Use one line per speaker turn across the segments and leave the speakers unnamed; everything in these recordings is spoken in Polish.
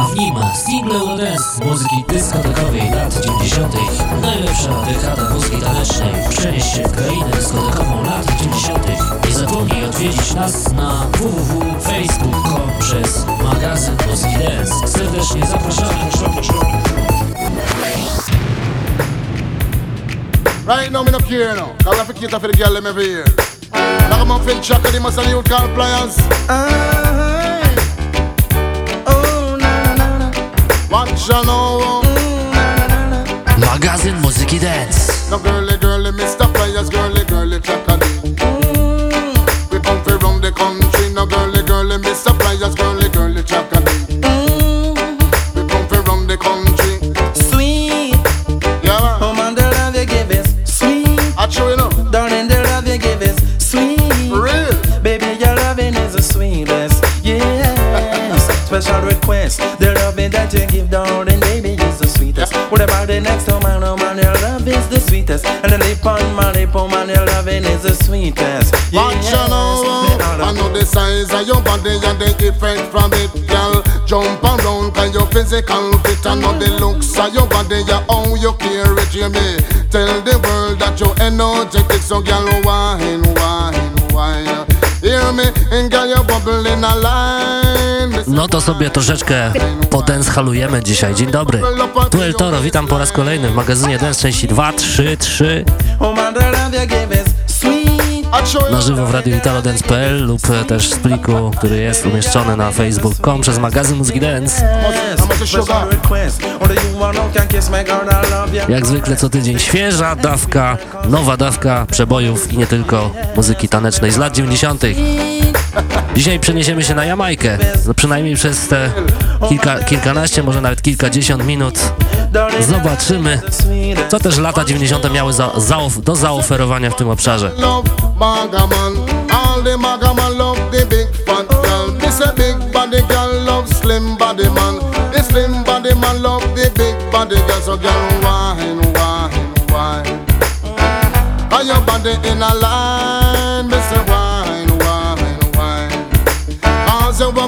a w nim single Eurodance muzyki dyskotekowej lat 90. Najlepsza dekada muzyki tanecznej. Przenieś się w krainę dyskotekową lat 90. Nie zapomnij odwiedzić nas na www.facebook.com przez magazyn Muzyki Dance. Serdecznie zapraszamy.
Right now, me no care now. Cause I have to cater for the girl them every year. Like I'm a fin chuck and they must have new car pliers. Watch ya now.
Magazyn Muzyki Dance.
No girly, girly, Mr. Pliers, girly, girly, chocolate.
Sweetest. And the lip on my lip, oh man, your loving is the sweetest.
Watch ya now. I know the size of your body and the effect from it, girl. Jump around cause your physical fit. I know the looks of your body, yeah, how you care it, Jimmy. Tell the world that you're energetic, so girl, wine, wine, wine. Hear me, and girl, you bubble in a line.
No to sobie troszeczkę podenshalujemy dzisiaj. Dzień dobry. Tu El Toro, witam po raz kolejny w magazynie Dance części 2, 3, 3
Oh man, the love you give is sweet.
I show you
na żywo w radiu italodance.pl lub też w pliku, który jest umieszczony na facebook.com przez magazyn Muzyki Dance. Jak zwykle co tydzień świeża dawka, nowa dawka przebojów i nie tylko muzyki tanecznej z lat 90. Dzisiaj przeniesiemy się na Jamajkę, no przynajmniej przez te kilka, kilkanaście, może nawet kilkadziesiąt minut. Zobaczymy, co też lata 90. miały za, zaof do zaoferowania w tym obszarze.
love Magaman. All the Magaman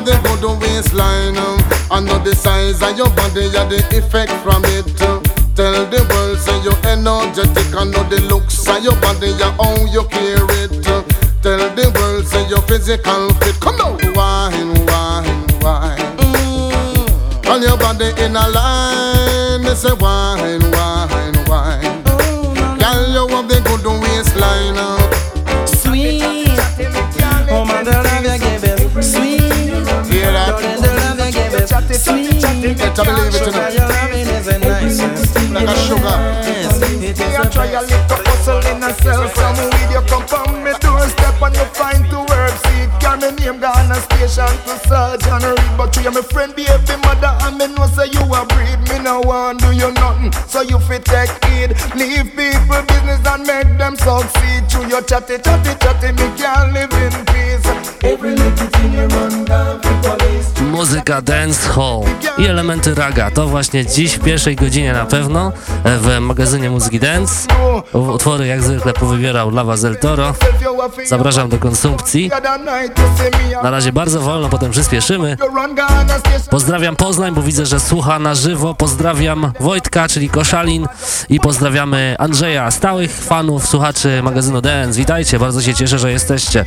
The good waistline um, I know the size of your body Yeah, the effect from it uh. Tell the world say you're energetic I know the looks of your body Yeah, how you carry it uh. Tell the world say you're physical fit Come now, wine, wine, wine On your body in a line Me say wine,
give is sweet.
Better believe it, you
Sugar, your loving is the nicest.
Like a sugar.
Yes, it is the
try a little hustle in a cell Some weed you come from me doorstep and you find seat Me name Ghana station to Reed But you my friend baby mother and me know say you a breed Me no want do you nothing so you fit take Leave people business and make them succeed Through your chatty chatty chatty me can't live in peace Every little thing you run down to
Muzyka dance hall i elementy raga. To właśnie dziś w pierwszej godzinie na pewno e, w magazynie Muzyki Dance. Utwory jak zwykle powybierał dla was El Toro. Zapraszam do konsumpcji. Na razie bardzo wolno, potem przyspieszymy. Pozdrawiam Poznań, bo widzę, że słucha na żywo. Pozdrawiam Wojtka, czyli Koszalin i pozdrawiamy Andrzeja, stałych fanów, słuchaczy magazynu Dance. Witajcie, bardzo się cieszę, że jesteście.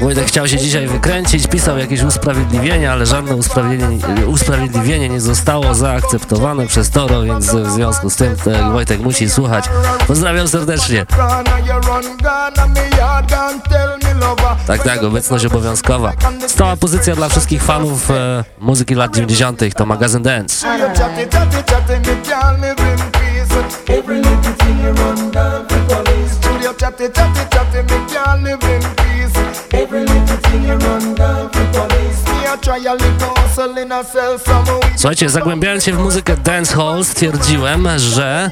Wojtek chciał się dzisiaj wykręcić, pisał jakieś usprawiedliwienie, ale żadne usprawiedliwienie, usprawiedliwienie nie zostało zaakceptowane przez Toro, więc w związku z tym Wojtek musi słuchać. Pozdrawiam serdecznie. Tak, tak, obecność obowiązkowa. Stała pozycja dla wszystkich fanów e, muzyki lat 90. to magazyn Dance.
Every little thing you run down for police. Studio chatty, chatty, chatty, me can't live in peace. Every little thing you run down for police.
Słuchajcie, zagłębiając się w muzykę dancehall stwierdziłem, że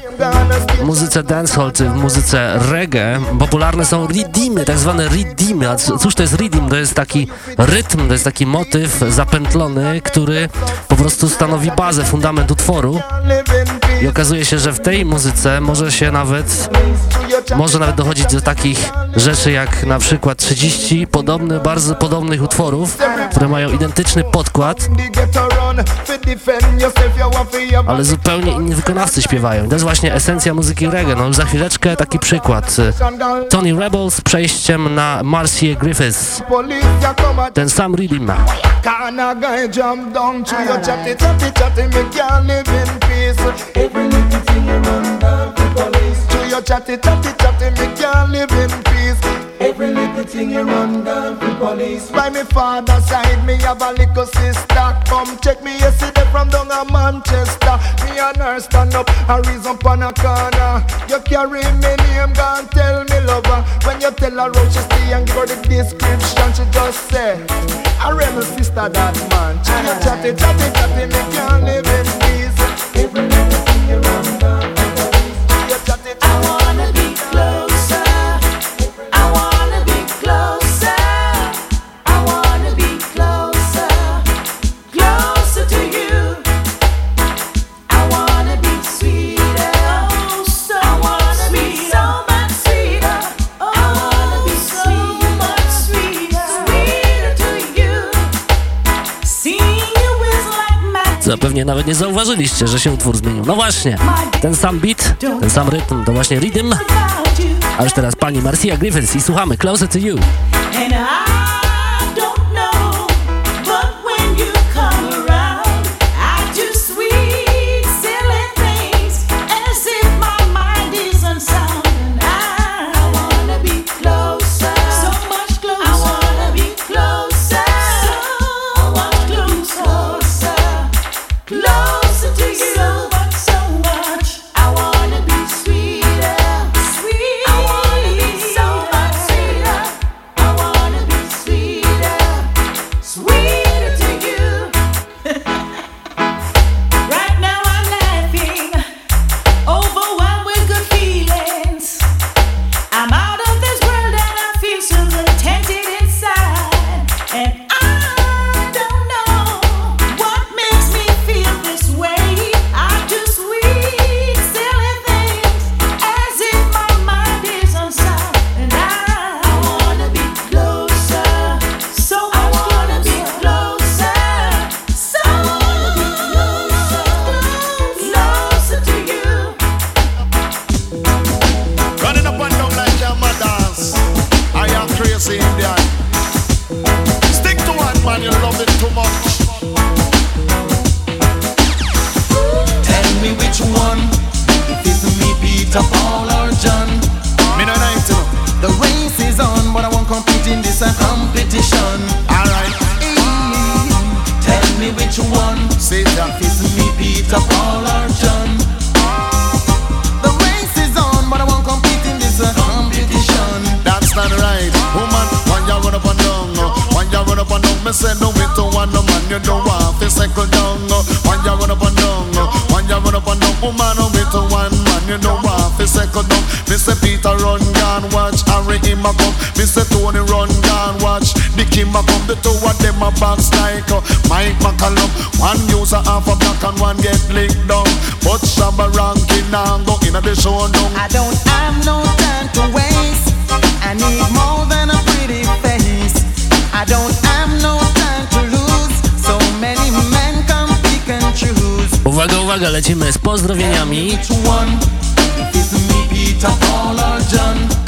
w muzyce dancehall czy w muzyce reggae popularne są redeemy, tak zwane redeemy. A cóż to jest redeem? To jest taki rytm, to jest taki motyw zapętlony, który po prostu stanowi bazę, fundament utworu. I okazuje się, że w tej muzyce może się nawet
może nawet dochodzić do takich rzeczy jak na przykład 30 podobnych, bardzo podobnych utworów, które mają identyczny podkład, ale zupełnie inni wykonawcy śpiewają. To jest właśnie esencja muzyki reggae. No za chwileczkę taki przykład. Tony Rebel z przejściem na Marcia Griffiths. Ten sam rhythm ma.
Chatty, chatty, chatty, me can't live in peace. Every little thing you run down for police. By me father's side, me have a little sister. Come check me yesterday from down a Manchester. Me and her stand up, a reason on a corner. You carry me name, gone tell me lover. When you tell her how she stay and give her the description, she just say, I my sister that man. She you chatty, chatty, chatty, me can't live in peace. Every little thing you run down.
I wanna magic.
Zapewnie nawet nie zauważyliście, że się utwór zmienił. No właśnie, ten sam beat, ten sam rytm, to właśnie rhythm. A już teraz pani Marcia Griffiths i słuchamy Closer to You.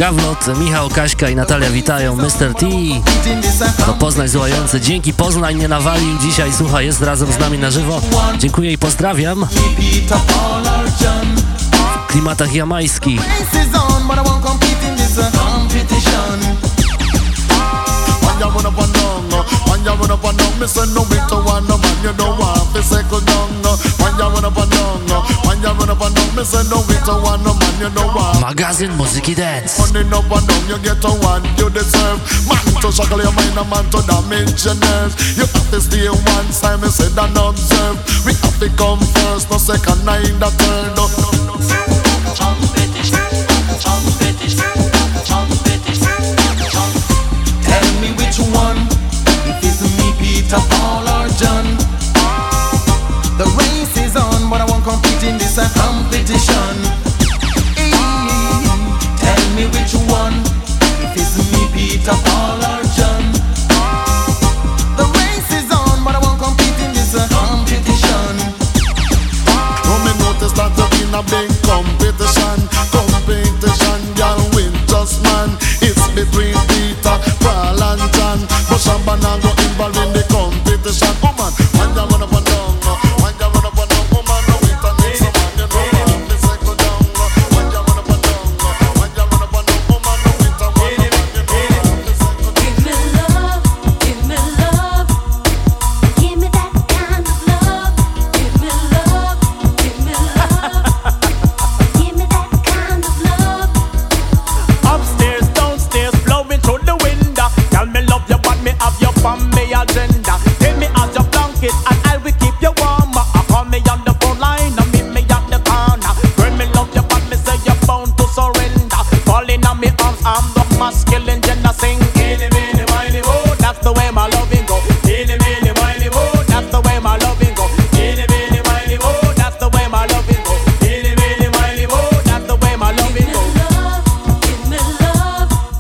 Gawlot, Michał, Kaśka i Natalia witają. Mr. T, to Poznań złający. Dzięki Poznań nie nawalił dzisiaj, słuchaj, jest razem z nami na żywo. Dziękuję i pozdrawiam. W klimatach jamańskich.
Race is on, but I won't compete in this a competition.
When you run up and down, when you run up and down, me say no it to one no man, you don't want to cycle down. When you run up and down, when you run up and down, me say no it to one no man, you don't want.
Magazyn Muzyki Dance.
Running up and down, you get to one you deserve. Man to shackle your mind, a man to damage your nerves. You have to stay one time, me say and observe. We have to come first, no second, nine, the third.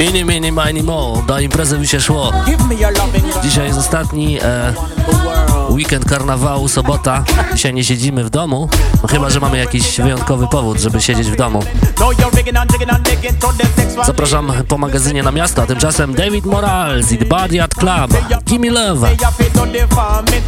Love.
Ini, mini, mini, mo. Do imprezy by się szło.
Loving.
Dzisiaj jest ostatni e, weekend karnawału, sobota. Dzisiaj nie siedzimy w domu, no chyba, że mamy jakiś wyjątkowy powód, żeby siedzieć w domu.
The.
Zapraszam po magazynie na miasto, a tymczasem David Morales i The Body Art Club. Gimme Love.
Say you fit to the farming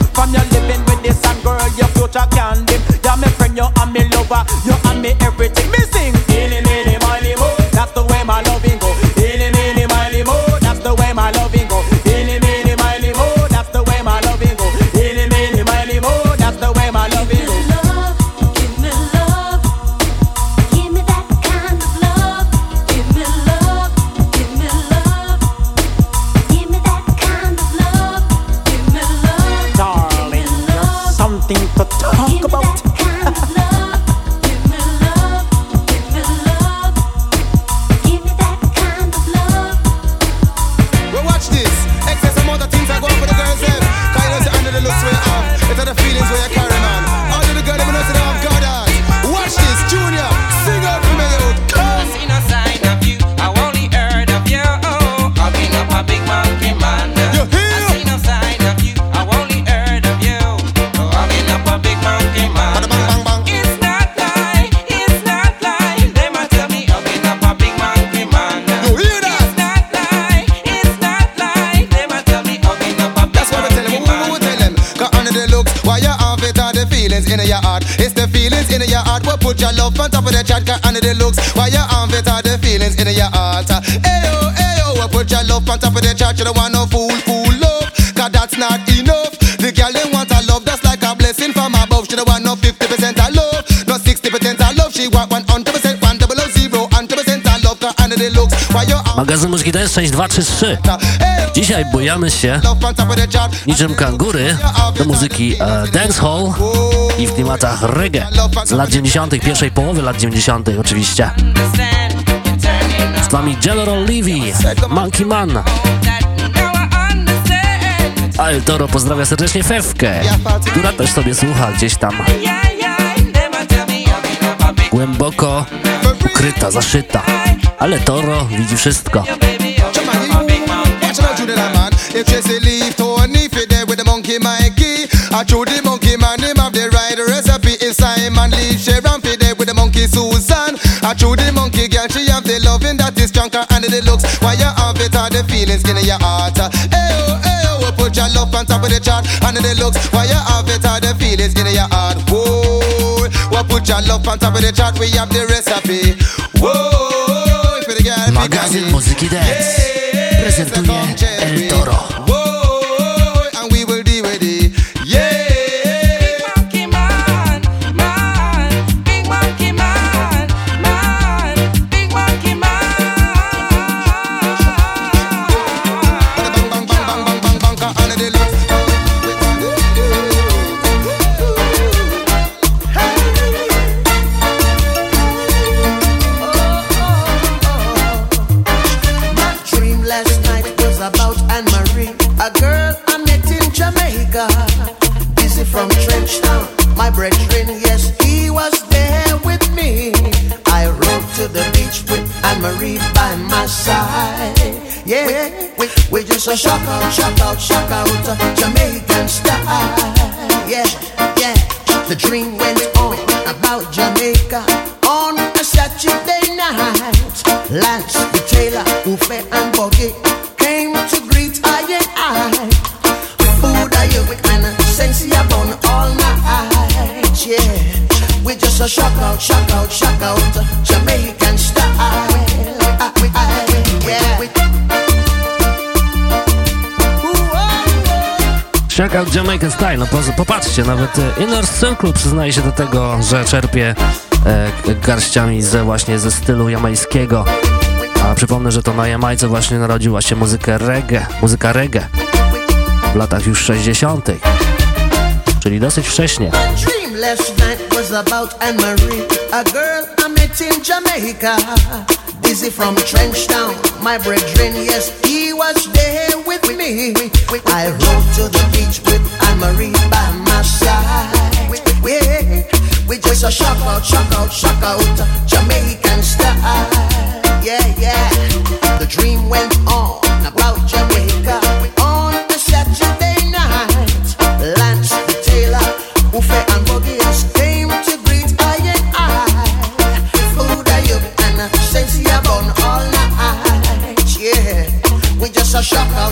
of
the chat? Cause under the looks, why you have are the feelings in your heart. Ayo, ayo, what put your love on top of the chat? You don't want no fool, fool love. Cause that's not enough. The girl they want a love that's like a blessing from above. She don't want no 50% of love, no 60% of love. She want 100%, 1 double O zero, 100% of love. Cause under the looks, why you have
Magazyn Muzyki Dance 6233.
Ayo,
Dzisiaj bujamy się niczym kangury do muzyki e, dancehall i w klimatach reggae z lat 90., pierwszej połowy lat 90. oczywiście. Z wami General Levy, Monkey Man, a El Toro pozdrawia serdecznie Fewkę, która też sobie słucha gdzieś tam głęboko ukryta, zaszyta. Ale Toro widzi wszystko.
you. If Jesse leave Tony fit there with the monkey Mikey, I throw the monkey man him have the right recipe. If Simon leave Sharon fit there with the monkey Susan, I throw the monkey girl she have the loving that is stronger and the looks. Why you have it all the feelings in your heart? Ayo, oh, ayo, oh, we put your love on top of the chart and the looks. Why you have it all the feelings in your heart? Whoa, we put your love on top of the chart. We have the recipe. Whoa, for the girl,
Magazyn Muzyki Dance prezentuje
and
Marie by my side. Yeah, we, we, we just a shock out, shock out, shock out uh, Jamaican style. Yeah, yeah. The dream went on about Jamaica on a Saturday night. Lance, the tailor, Ufe and Boggy came to greet I and I. Food I and sense you all night. Yeah, we just a shock out, shock out, shock out.
tak jak Style, no popatrzcie, nawet e, Inner Circle przyznaje się do tego, że czerpie e, garściami ze, właśnie ze stylu jamańskiego. A przypomnę, że to na Jamajce właśnie narodziła się muzyka reggae, muzyka reggae w latach już 60., czyli dosyć wcześnie.
last night was about Anne Marie, a girl I met in Jamaica. Dizzy from Trenchtown, my brethren, yes, he was there. with me. I rode to the beach with Anne Marie by my side. Yeah, we just a shock out, shock out, shock out, Jamaican style. Yeah, yeah. The dream went on about Jamaica.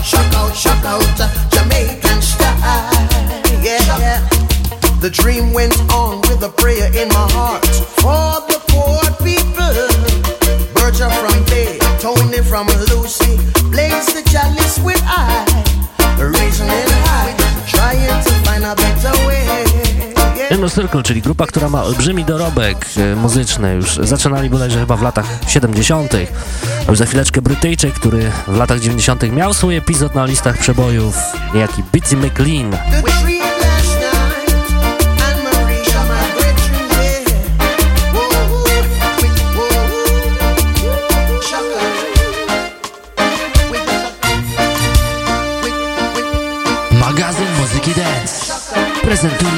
out, shock out, shock out, uh, Jamaican style. Yeah. The dream went on with a prayer in my heart. For
Inner Circle, czyli grupa, która ma olbrzymi dorobek e, muzyczny, już zaczynali bodajże chyba w latach 70. A już za chwileczkę Brytyjczyk, który w latach 90. miał swój epizod na listach przebojów, niejaki Bitsy McLean. prezentuje.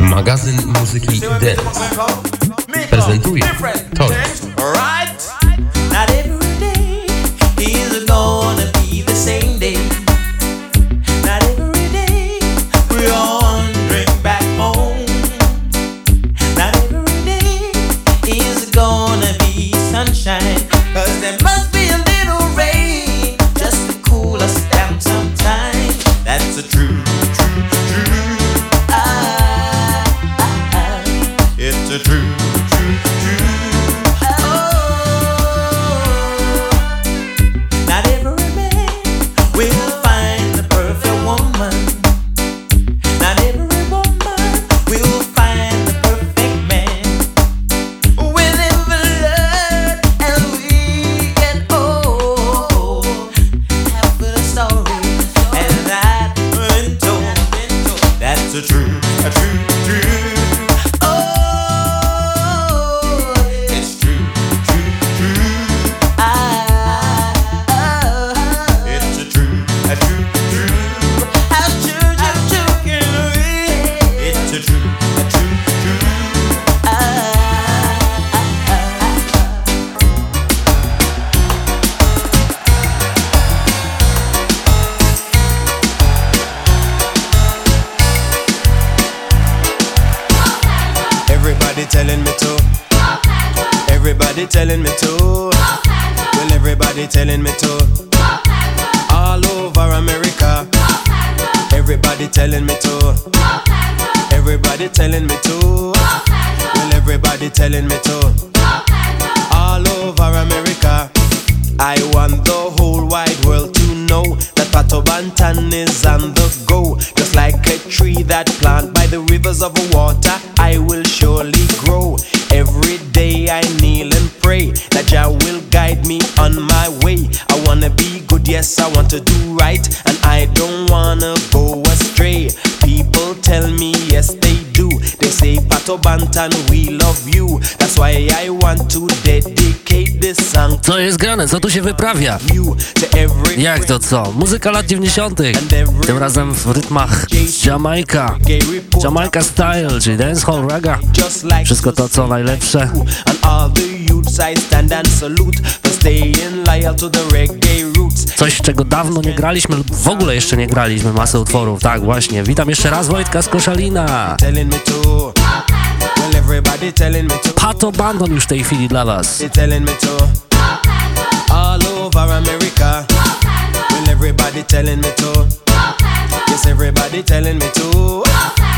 Magazyn muzyki Dance prezentuje
Tory. Wyprawia? Jak to co? Muzyka lat 90. Tym razem w rytmach
report.
Jamaica Style, czyli dancehall raga. Wszystko to co najlepsze. Coś, czego dawno nie graliśmy lub w ogóle jeszcze nie graliśmy, masę utworów. Tak, właśnie. Witam jeszcze raz Wojtka z Koszalina. Pato Bandon już w tej chwili dla was.
All over America. Well, everybody telling me to. Yes, everybody telling me to.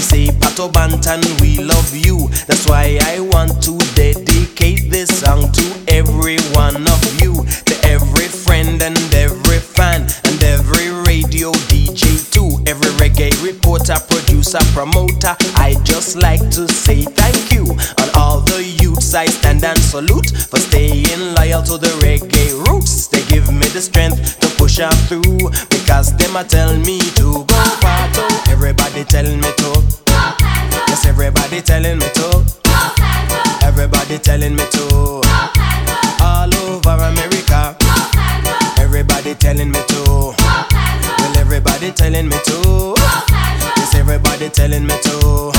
say, Pato Bantan, we love you. That's why I want to dedicate this song to every one of you, to every friend and every fan, and every radio DJ too, every reggae reporter, producer, promoter. I just like to say thank you. And all the youths I stand and salute for staying loyal to the reggae roots. They give me the strength to push on through because them a tell me to go parto. Everybody tell me to. Yes, everybody telling me to. Everybody telling me to. All over America. Everybody telling me to. Well, everybody telling me to. Yes, everybody telling me to.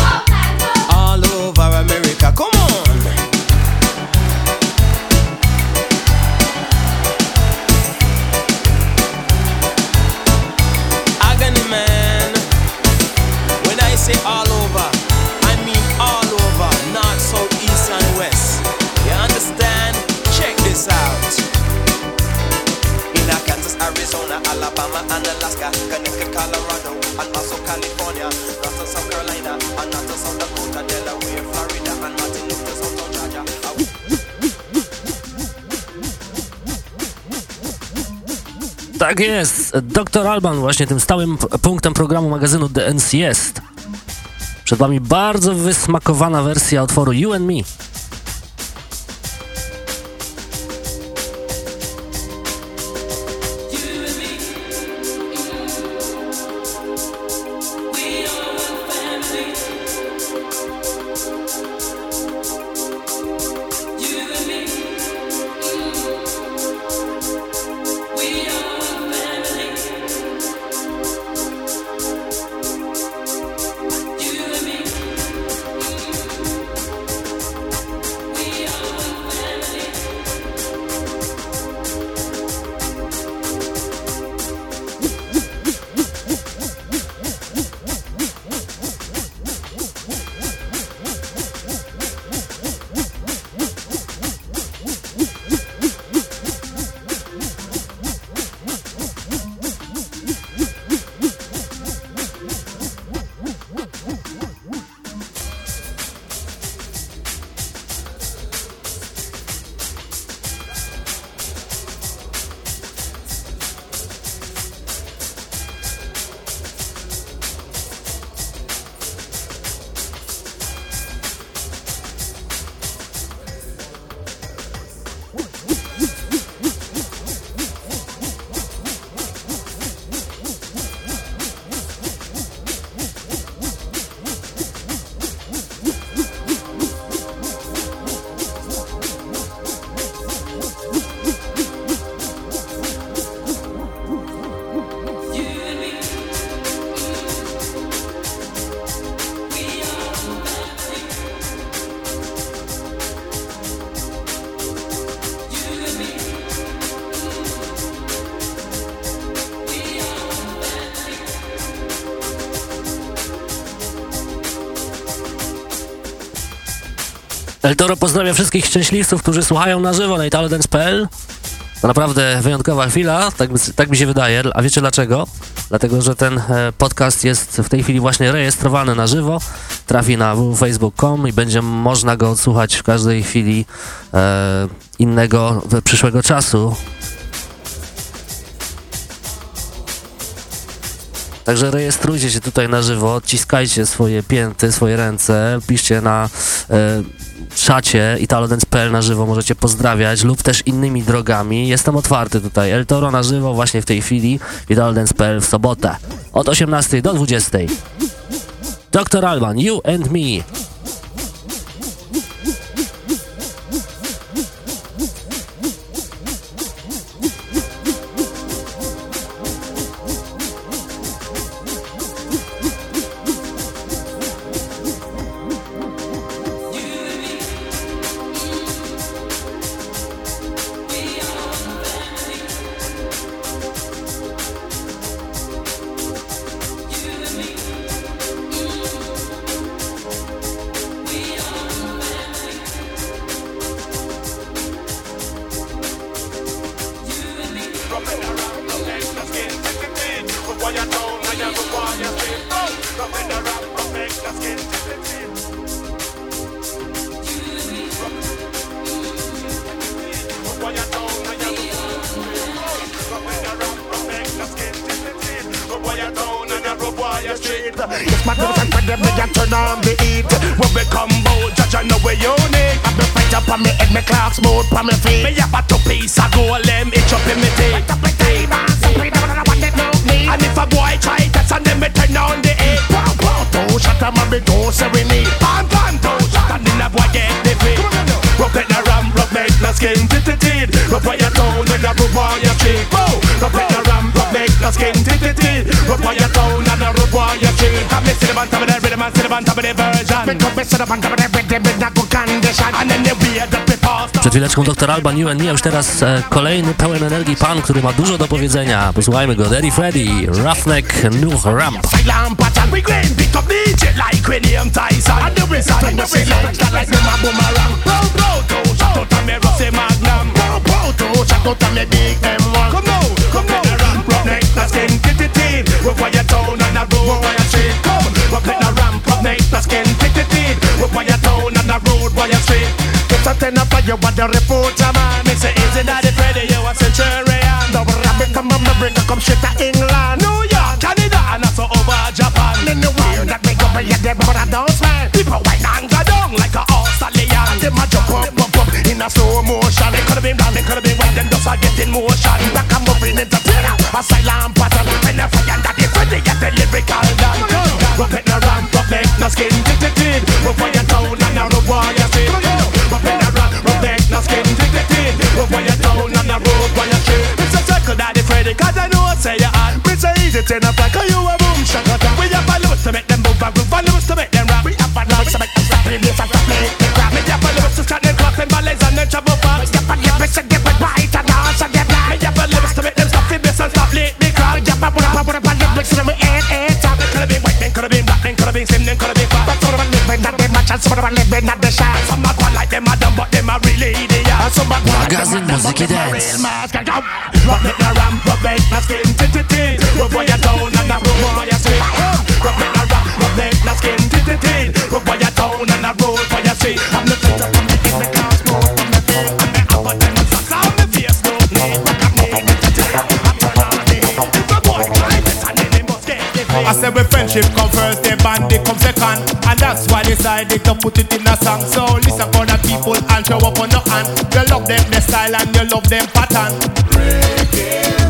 And Alaska, Connecticut, Colorado, and also California, north and South Carolina, and north and South Dakota, Delaware, Florida, and Martin Luther, South Georgia.
Tak jest. Dr. Alban właśnie tym stałym punktem programu magazynu Dance jest. Przed wami bardzo wysmakowana wersja utworu. You and me. El Toro pozdrawia wszystkich szczęśliwców, którzy słuchają na żywo na italodance.pl. To naprawdę wyjątkowa chwila, tak, tak mi się wydaje. A wiecie dlaczego? Dlatego, że ten e, podcast jest w tej chwili właśnie rejestrowany na żywo. Trafi na www.facebook.com i będzie można go odsłuchać w każdej chwili e, innego przyszłego czasu. Także rejestrujcie się tutaj na żywo, odciskajcie swoje pięty, swoje ręce, piszcie na e, czacie italodance.pl na żywo, możecie pozdrawiać lub też innymi drogami. Jestem otwarty tutaj. El Toro na żywo właśnie w tej chwili, italodance.pl w sobotę od 18 do 20. Dr. Alban, You and Me. Chwileczką Dr. Alban, a już teraz e, kolejny pełen energii pan, który ma dużo do powiedzenia. Posłuchajmy go. Daddy Freddy, Roughneck, New Ramp.
Silent pattern, we green pick up DJ like when him Tyson. And the wizard, and the wizard, like them a boomerang. Blow, blow, two shot out of me rusty magnum. Blow, blow, two shot out of me big M1. Come now, A ten up for you, what the reporter man. Me say, isn't that the Freddy, you a centurion? Double rabbit, come America, come shit to England. New York, Canada, and also over Japan. Then the way that make up your dead, but I don't smile. People whine and go down like a Australian. And them a jump up, up, up in a slow motion. They could have been blind, they could have been wet, them just a get in motion. Back and moving entertainer, a silent pattern. When they fire that they Freddy, get the lyrical done. Rock it Say easy ten up you a boom shakata. We have a loose to make them move and groove, and loose to make them rap. We have a loose to make them stop, release and stop, them. Me have a loose to start them clock them ballets and them trouble fast. We have a loose to get it right and dance and get black. Me have a loose to make them stop, bass and stop, lick the crowd. We have a put up, put them in, in, top. They could have been white, they could have been black, they could have been slim, they could have been fat. But some of them living at the match and some of them living at the shop. Some of them like them are dumb, but them are really idiot. And some of them
Magazyn Muzyki Dance.
real mask and go. Rock it the ramp, rock it the skin,
first, the bandit come second. And that's why they decided to put it in a song. So listen for the people and show up on the hand. You love them, their style and you love them pattern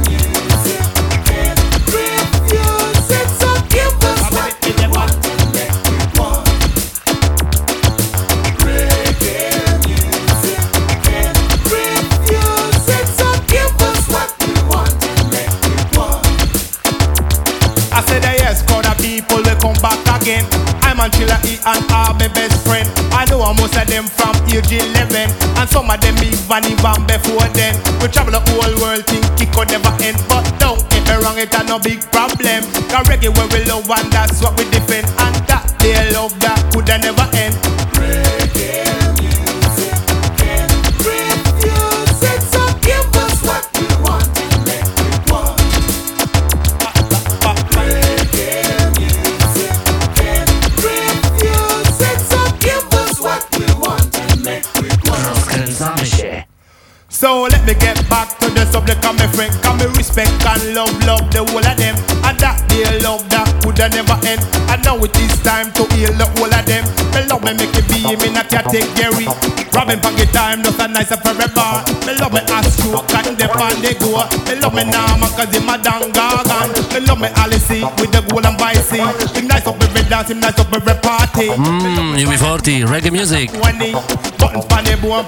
again. I'm Anchilla E and are my best friend. I know most of them from age 11 And some of them even even before then. We travel the whole world think it could never end. But don't get me wrong, it a no big problem. Cause reggae where we love and that's what we defend. And that they love that could never end So let me get back to the subject of my friend. Come me respect and love, love the whole of them. And that they love that would never end. And now it is time to heal the whole of them. Me love me make it be me not your take Gary Robin pocket time just a nice forever. Me love me ask you and the pan they go Me love me Nama cause him a dan gargan Me love me Alice with the gold and vice Dance, him nice up every party
Mmm, UB40, reggae music.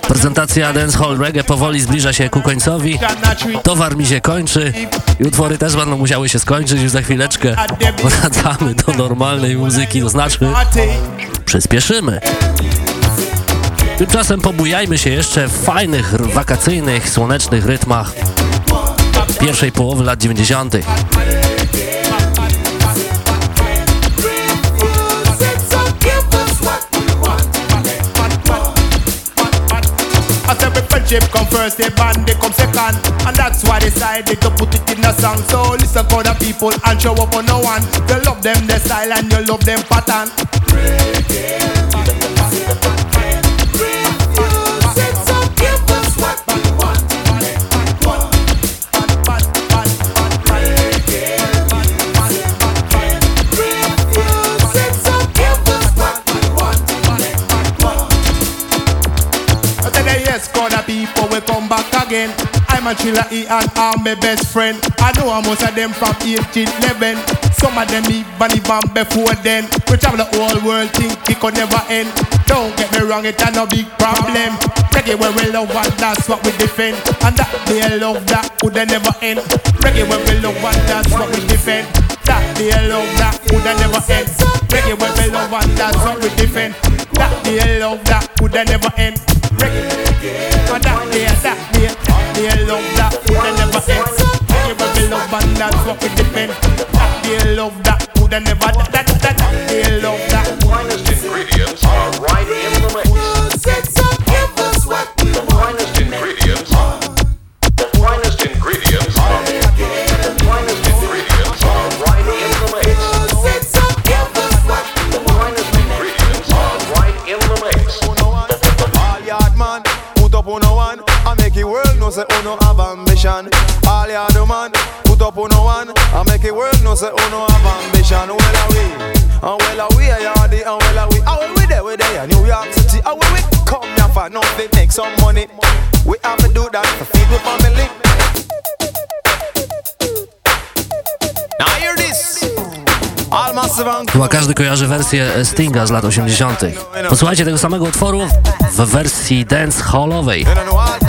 Prezentacja dancehall reggae powoli zbliża się ku końcowi. Towar mi się kończy i utwory też będą musiały się skończyć już za chwileczkę. Wracamy do normalnej muzyki, to znaczy przyspieszymy. Tymczasem pobujajmy się jeszcze w fajnych, wakacyjnych, słonecznych rytmach pierwszej połowy lat 90.
Friendship come first, the band they come second. And that's why they decided to put it in a song. So listen for the people and show up on no one. You love them the style and you love them pattern. I corner people will come back again. I'm a chiller, he and I'm my best friend. I know most of them from 18, 11. Some of them even even before then. We travel the whole world, think it could never end. Don't get me wrong, it's a no big problem. Reggae where we love and that's what we defend. And that they love that would never end. Reggae where we love and that's what we defend. That they love that would never end. Reggae where we love and that's what we defend. That they love that would never end. Reggae, and that they that they they love that would never end. Reggae where we love and that's what we defend. That they love that would never that that that that they love that.
finest ingredients are right in the mix.
Say oh, uno have ambition. All yard man, put up on one and make it world know say oh, uno have ambition. Well away, and well away, yardy, and well away. How we there, we there, New York City. How we come here for nothing, make some money. We have to do that to feed the family. Now hear this.
Chyba każdy kojarzy wersję Stinga z lat 80. Posłuchajcie tego samego utworu w wersji dance hallowej.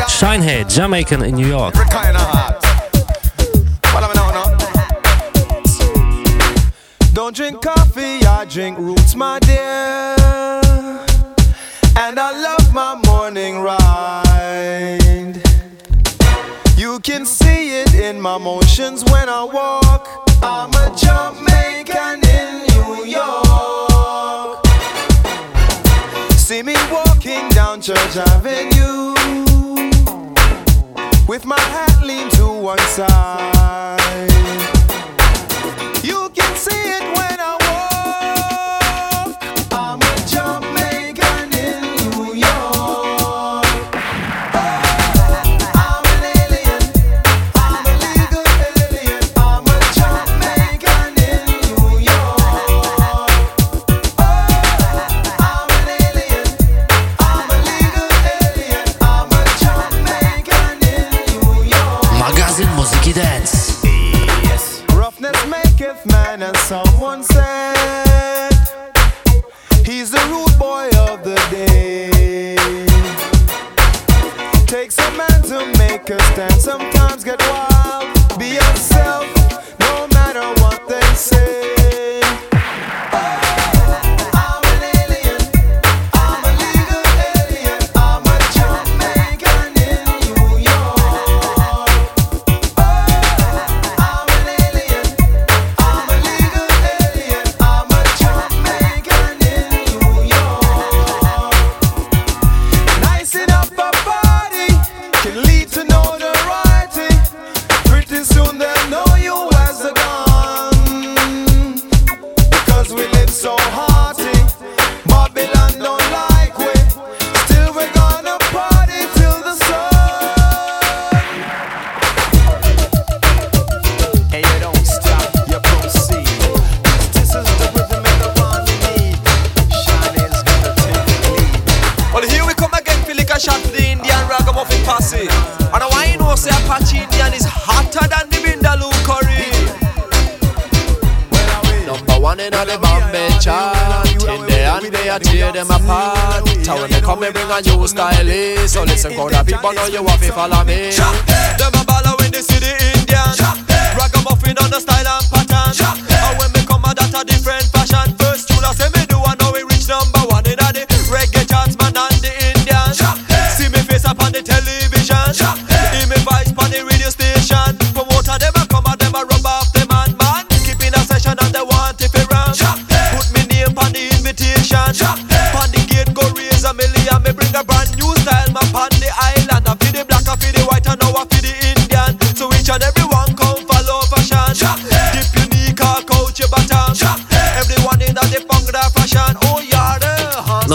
Shinehead, Jamaican in New York.
Don't drink coffee, I drink roots, my dear. And I love my morning ride. Can see it in my motions when I walk. I'm a Jamaican in New York. See me walking down Church Avenue with my hat leaned to one side.
Crowd of people know you have to follow me.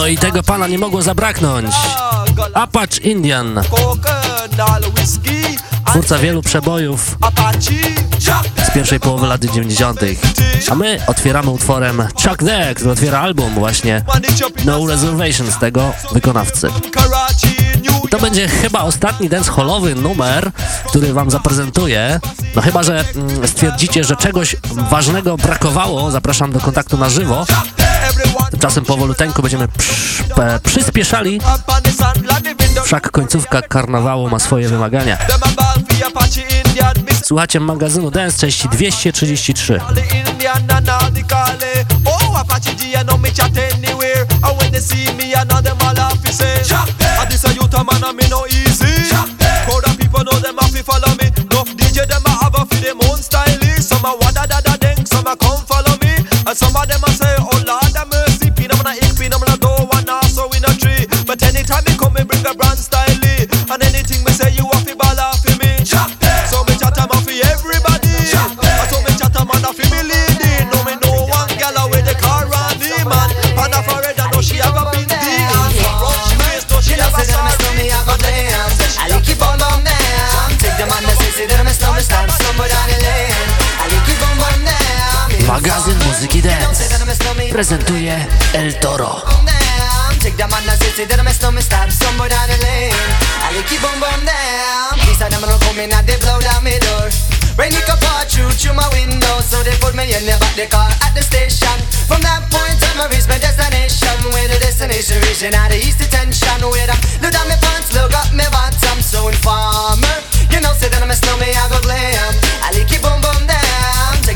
No i tego pana nie mogło zabraknąć. Apache Indian, twórca wielu przebojów z pierwszej połowy lat 90. A my otwieramy utworem Chuck D, który otwiera album właśnie No Reservations tego wykonawcy. I to będzie chyba ostatni dancehallowy numer, który wam zaprezentuję. No chyba, że mm, stwierdzicie, że czegoś ważnego brakowało, zapraszam do kontaktu na żywo. Tymczasem powoluteńku będziemy przyspieszali, wszak końcówka karnawału ma swoje wymagania. Słuchacie magazynu Dance części 233.
the Indian and
prezentuje El Toro.
Take the man that says it, and I'm stomach stamp. Somewhere down the lane. I keep on bum down. These are them that come in and they blow down my door. Rain it come through through my window, so they put me in the back the car at the station. From that point on, I reach my destination. Where the destination reaching out the east detention. Where the look down my pants, look up my bottom. So informer, you know, say that I'm a snowman, I go glam. I it boom boom down.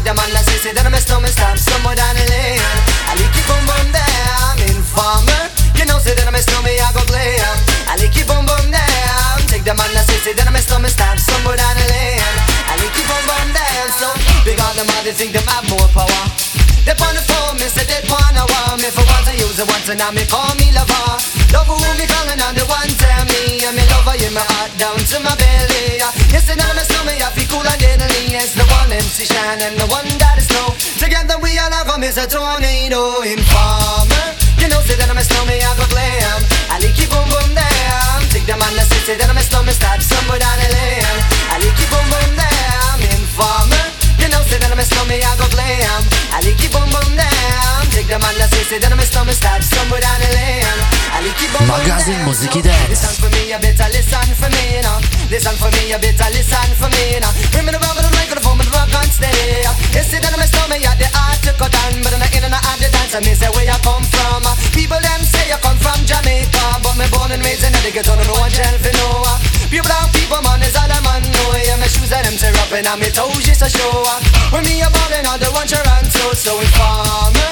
Take the man that say, say that I'm a snowman, stop somewhere down the lane. I like it boom boom down. Informer, you know, say that I'm a snowman, I go glam. I like it boom boom down. Take the man that say, say that I'm a snowman, stop somewhere down the lane. I like it boom boom down. So big on them, they think them have more power. They on the phone, me say they wanna want me for once I use it once and now me call me lover. Love who me calling on the one tell me I'm in love in my heart down to my belly. Yes, and I'm a snowman, I feel cool and deadly. Yes, the shine and the one that is snow. Together we all have come is a tornado informer. You know, say that I'm a snowman, I go glam. I like you boom boom down. Take the man that say, say that I'm a snowman, start somewhere down the lane. I like you boom boom down. Informer. You know, say that I'm a snowman, I go glam. I like you boom boom down. Take the man that say, say that I'm a snowman, start somewhere down the lane. I like you boom boom
Magazyn
down.
Muzyki Dance.
Listen for me, you better listen for me now. Listen for me, you better listen for me now. Bring me the rubber, the microphone, with the rock and steady. You say that I'm a yeah, the art to cut down, but I'm in and out the dance. And me say where you come from. People them say you come from Jamaica, but me born and raised in the ghetto, no one tell for no. Pure brown people, man, is all I'm on. know. Yeah, my shoes and them tear up and my toes just a show. When me a ballin', all the one Toronto, so informer.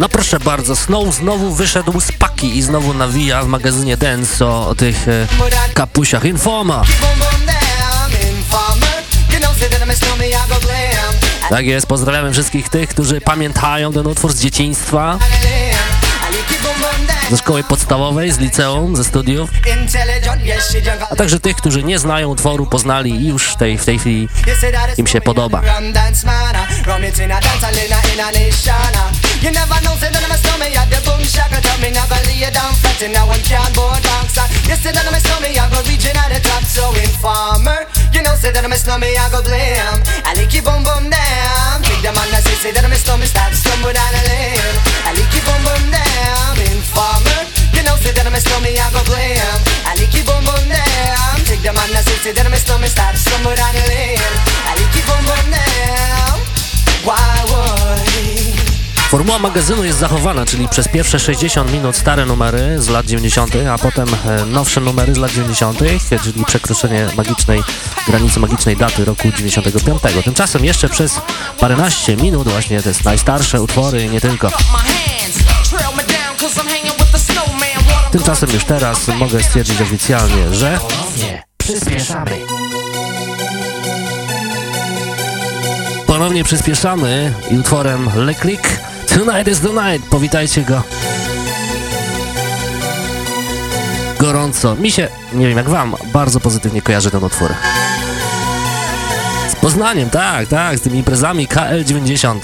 No proszę bardzo, Snow znowu wyszedł z paki i znowu nawija w magazynie Dance o, o tych e, kapusiach. Informa!
keep on boom down, informer. You know, say that I'm a snowman, I go glam.
Tak jest, pozdrawiamy wszystkich tych, którzy pamiętają ten utwór z dzieciństwa, ze szkoły podstawowej, z liceum, ze studiów, a także tych, którzy nie znają utworu, poznali i już tej, w tej chwili im się podoba.
Rum dance man, uh, rum it in a dance, I in a, in a nation. uh. You never know, say that I'm a snowman, yeah, the boom shaka tell me never lay you down flat in a one cardboard box. uh. You say that I'm a snowman, I go reaching at the top, so informer. You know, say that I'm a snowman, I go blam. I like you boom boom down. Take the man that say, say that I'm a snowman, start stumble down
Formuła magazynu jest zachowana, czyli przez pierwsze 60 minut stare numery z lat 90., a potem e, nowsze numery z lat 90., czyli przekroczenie magicznej, granicy magicznej daty roku 95. Tymczasem jeszcze przez paręnaście minut właśnie te najstarsze utwory, nie tylko. Tymczasem już teraz mogę stwierdzić oficjalnie, że nie, przyspieszamy. Ponownie przyspieszamy i utworem Le Click Tonight is the night. Powitajcie go. Gorąco. Mi się, nie wiem jak wam, bardzo pozytywnie kojarzy ten utwór. Z Poznaniem, tak, tak, z tymi imprezami KL90.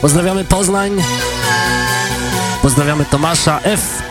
Pozdrawiamy Poznań. Pozdrawiamy Tomasza F.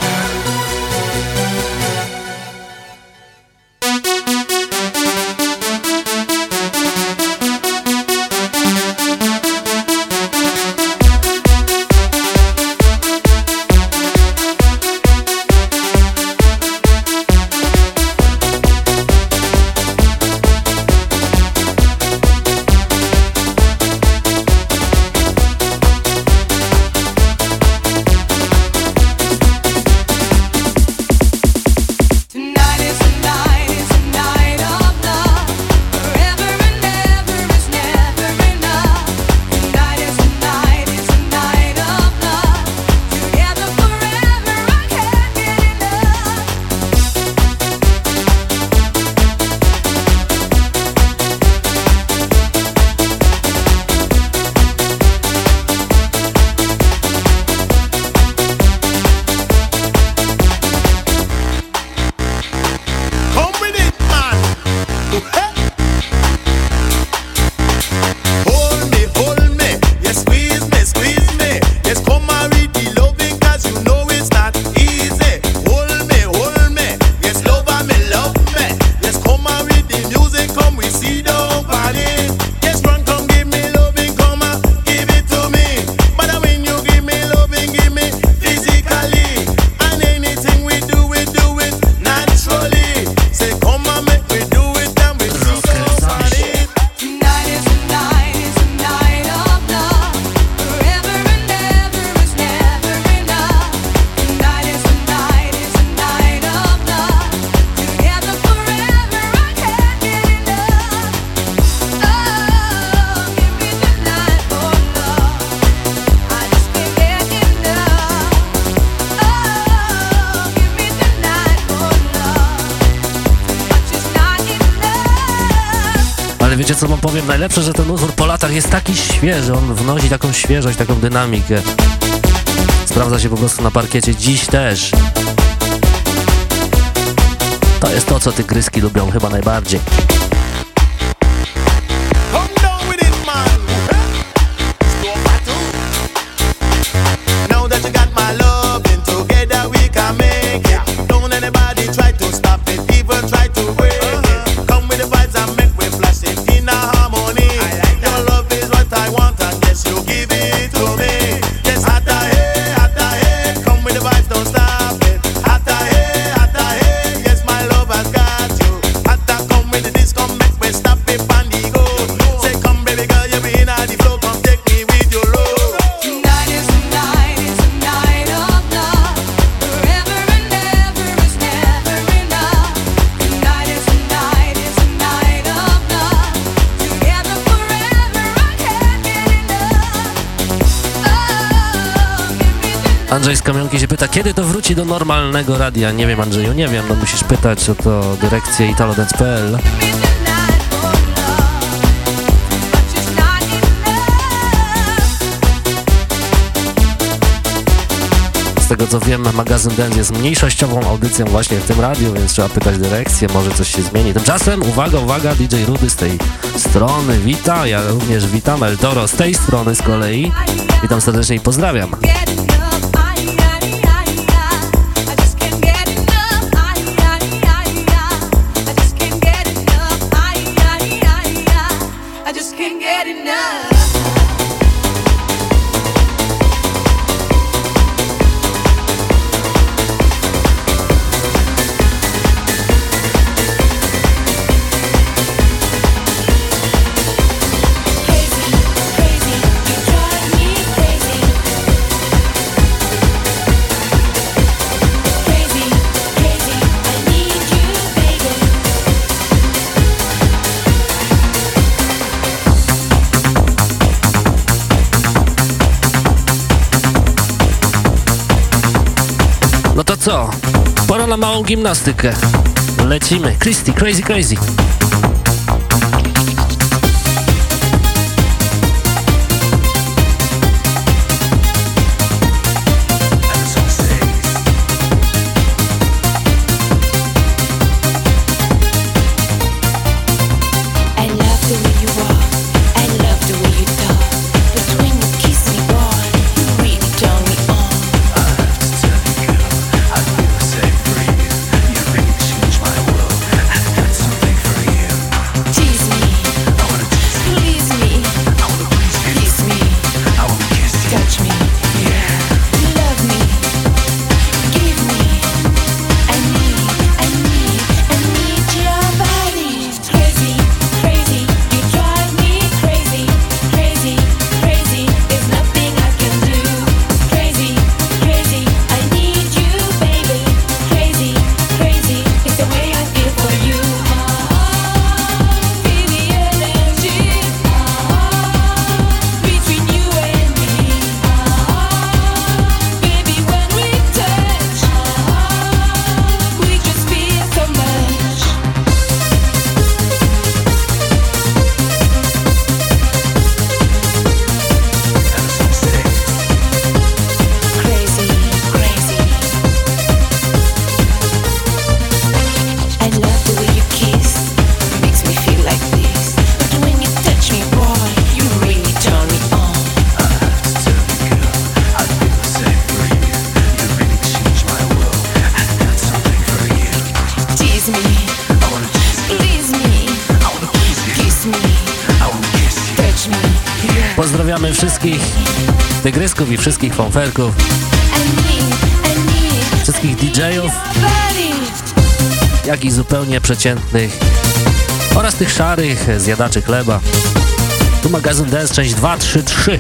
jest taki świeży, on wnosi taką świeżość, taką dynamikę. Sprawdza się po prostu na parkiecie dziś też. To jest to, co tygryski lubią chyba najbardziej. Andrzej z Kamionki się pyta, kiedy to wróci do normalnego radia? Nie wiem Andrzeju, nie wiem, no musisz pytać o to dyrekcję italodance.pl. Z tego co wiem, magazyn Dance jest mniejszościową audycją właśnie w tym radiu, więc trzeba pytać dyrekcję, może coś się zmieni. Tymczasem, uwaga, uwaga, DJ Rudy z tej strony wita, ja również witam, Eldoro z tej strony z kolei. Witam serdecznie i pozdrawiam.
na małą gimnastykę. Lecimy. Christy, crazy, crazy. tygrysków i wszystkich
fanferków,
wszystkich DJ-ów, jak i zupełnie przeciętnych oraz tych szarych zjadaczy chleba. Tu magazyn DS część 233.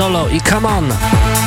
Solo i Come On.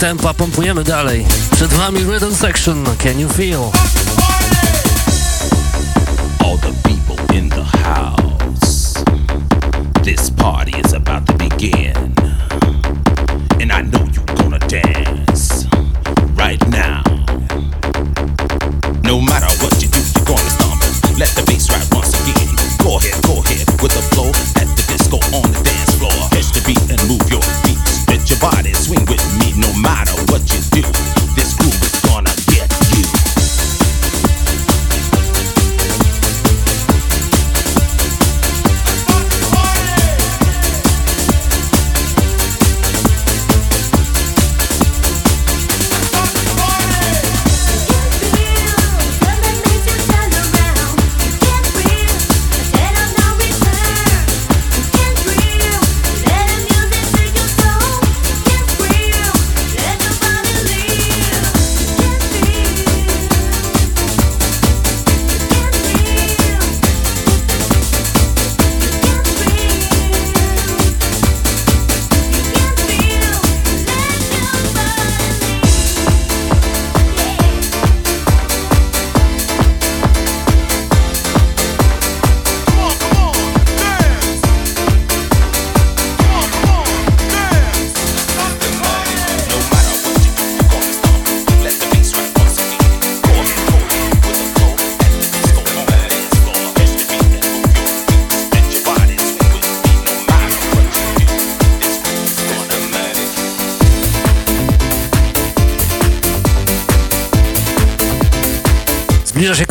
Tempa, pompujemy dalej. Przed wami Rhythm Section, Can You Feel?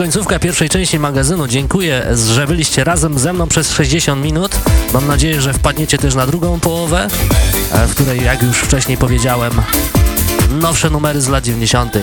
Końcówka pierwszej części magazynu. Dziękuję, że byliście razem ze mną przez 60 minut. Mam nadzieję, że wpadniecie też na drugą połowę, e, w której, jak już wcześniej powiedziałem, nowsze numery z lat 90.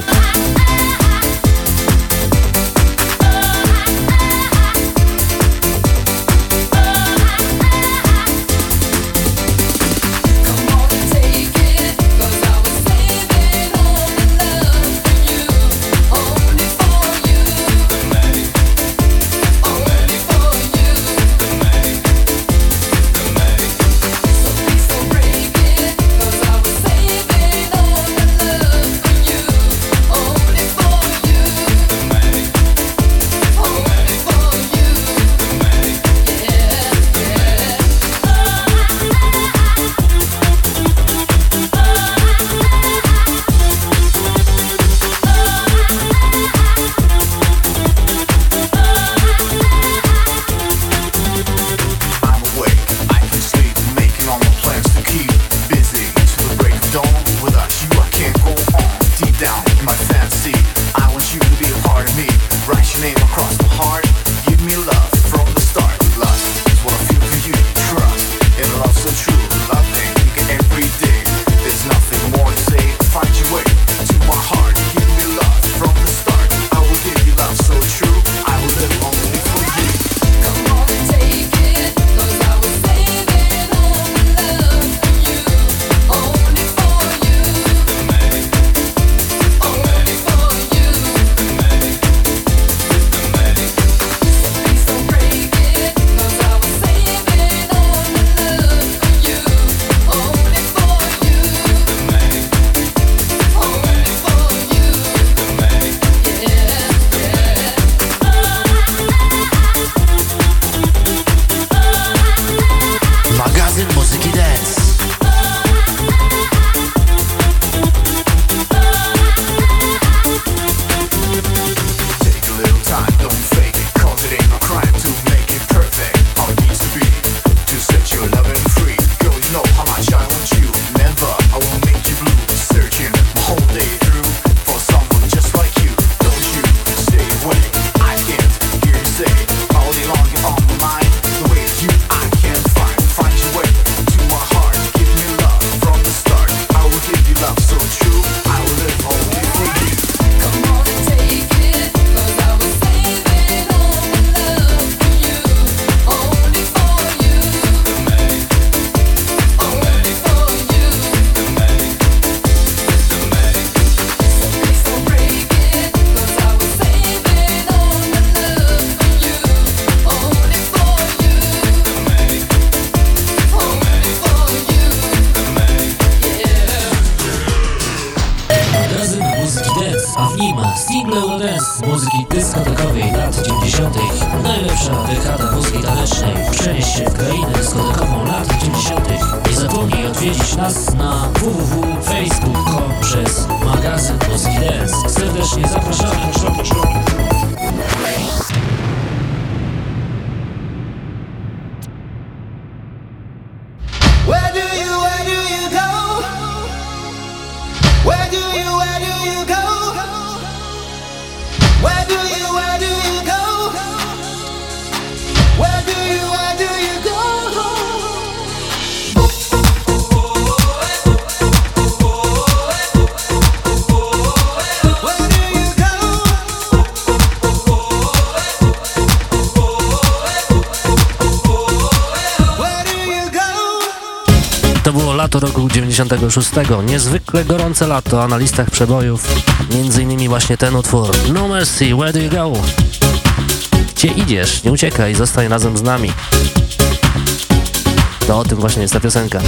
1996. Niezwykle gorące lato, na listach przebojów m.in. właśnie ten utwór No Mercy, Where Do You Go? Gdzie idziesz? Nie uciekaj, zostaj razem z nami. To o tym właśnie jest ta piosenka.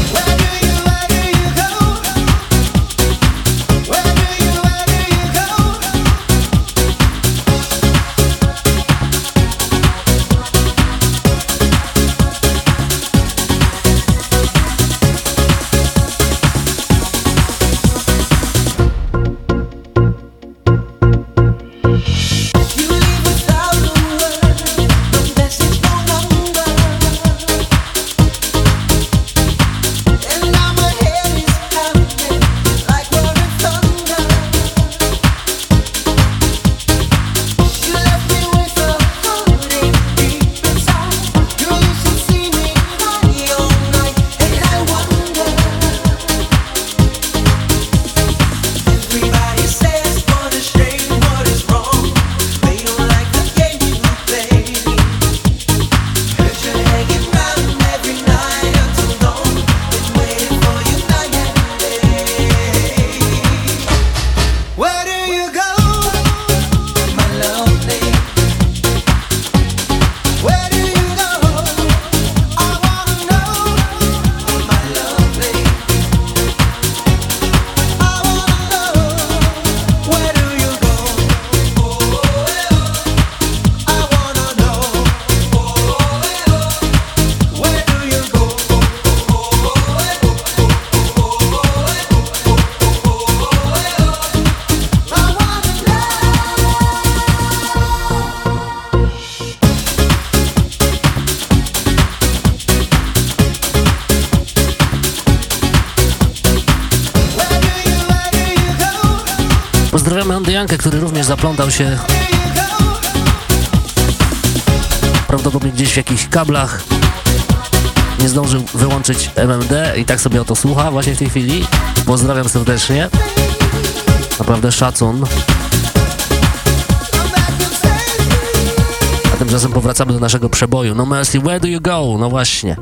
zaplątał się prawdopodobnie gdzieś w jakichś kablach. Nie zdążył wyłączyć MMD i tak sobie o to słucha właśnie w tej chwili. Pozdrawiam serdecznie. Naprawdę szacun. A tymczasem powracamy do naszego przeboju. No Mercy, where do you go? No właśnie.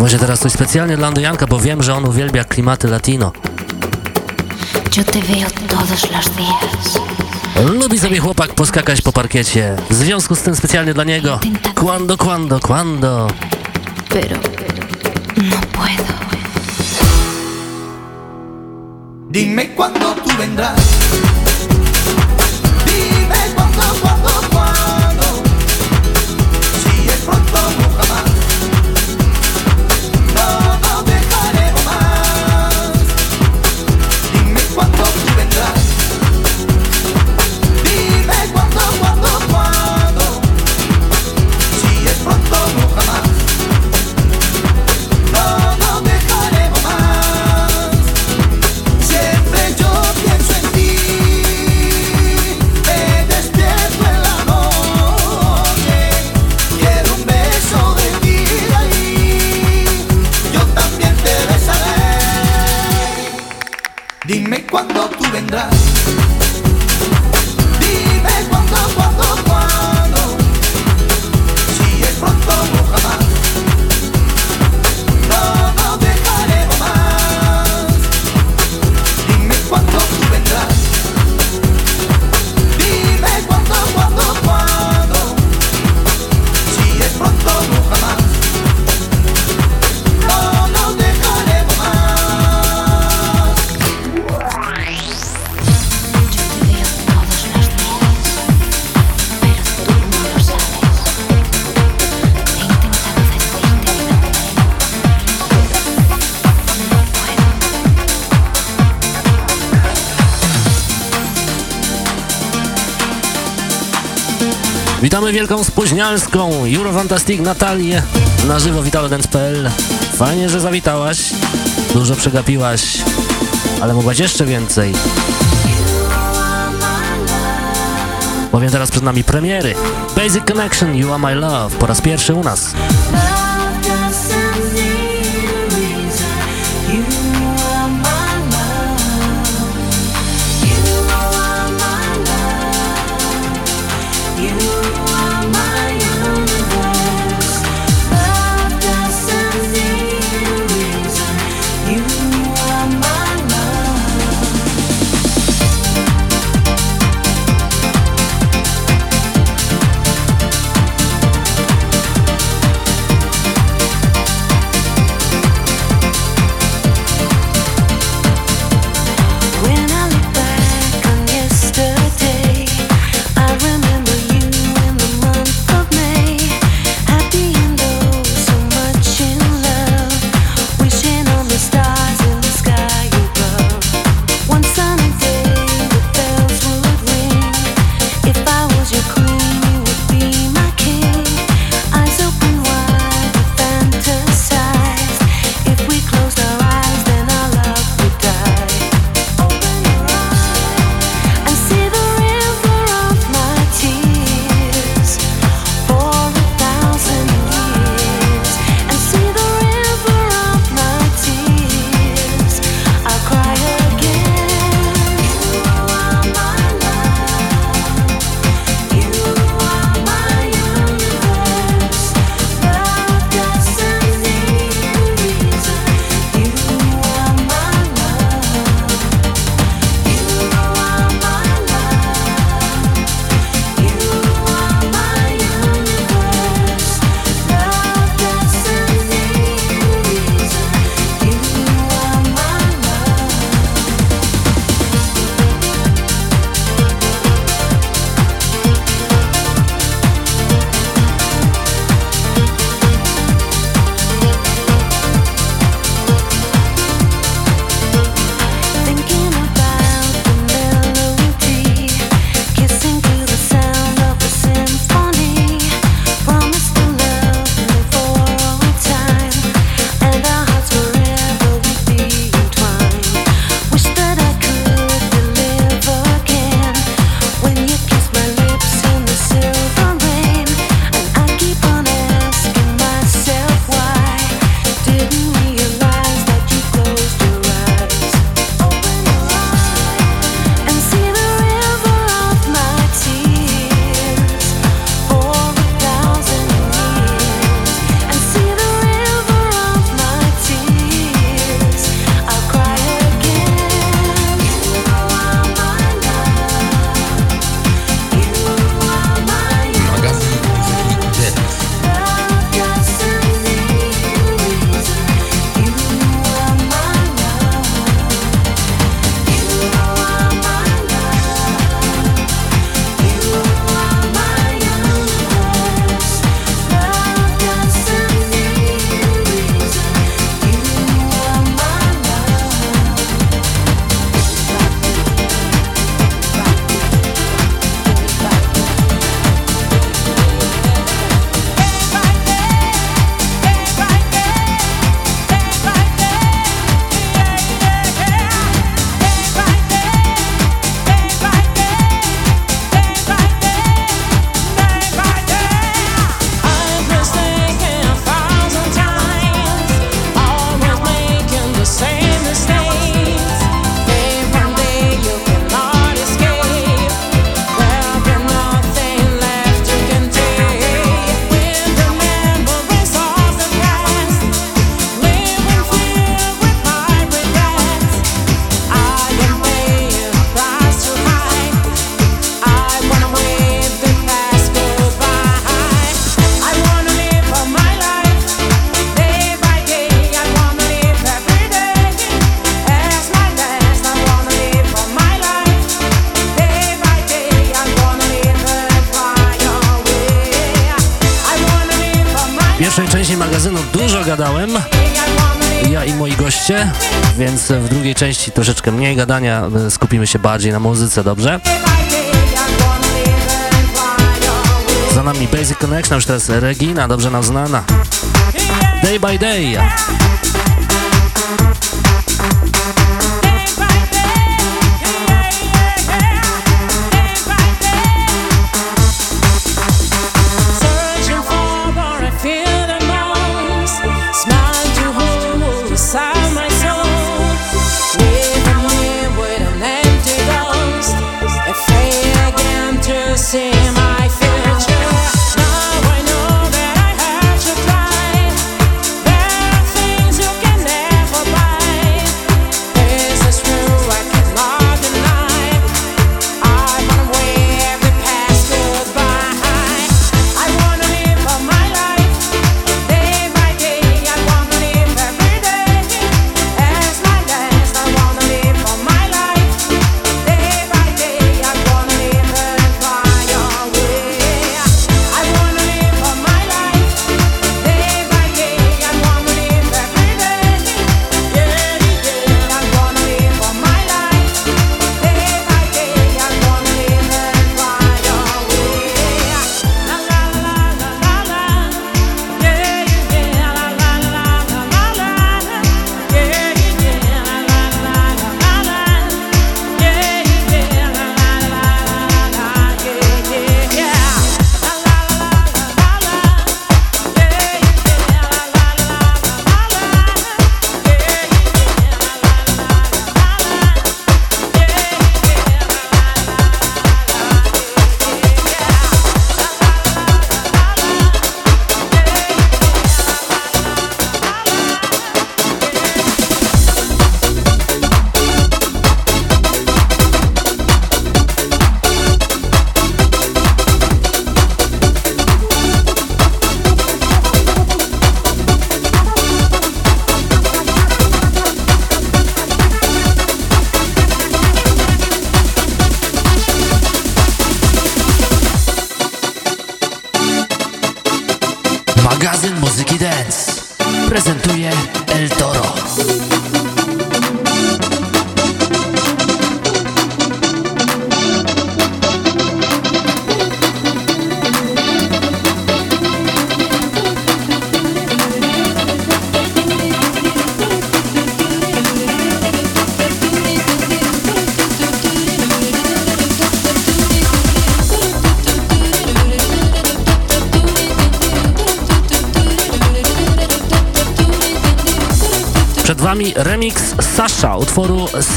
Właśnie teraz coś specjalnie dla Andojanka, bo wiem, że on uwielbia klimaty latino. Lubi sobie chłopak poskakać po parkiecie. W związku z tym specjalnie dla niego. Quando, quando, quando.
Pero no puedo.
Dime cuándo tú vendrás.
Witamy wielką spóźnialską Eurofantastic Natalię na żywo witalo.dance.pl Fajnie, że zawitałaś, dużo przegapiłaś, ale mogłaś jeszcze więcej. Bowiem teraz przed nami premiery. Basic Connection, You Are My Love, po raz pierwszy u nas. Gadania, e, skupimy się bardziej na muzyce, dobrze? Za nami Basic Connection, już teraz Regina, dobrze nam znana. Day by Day.
To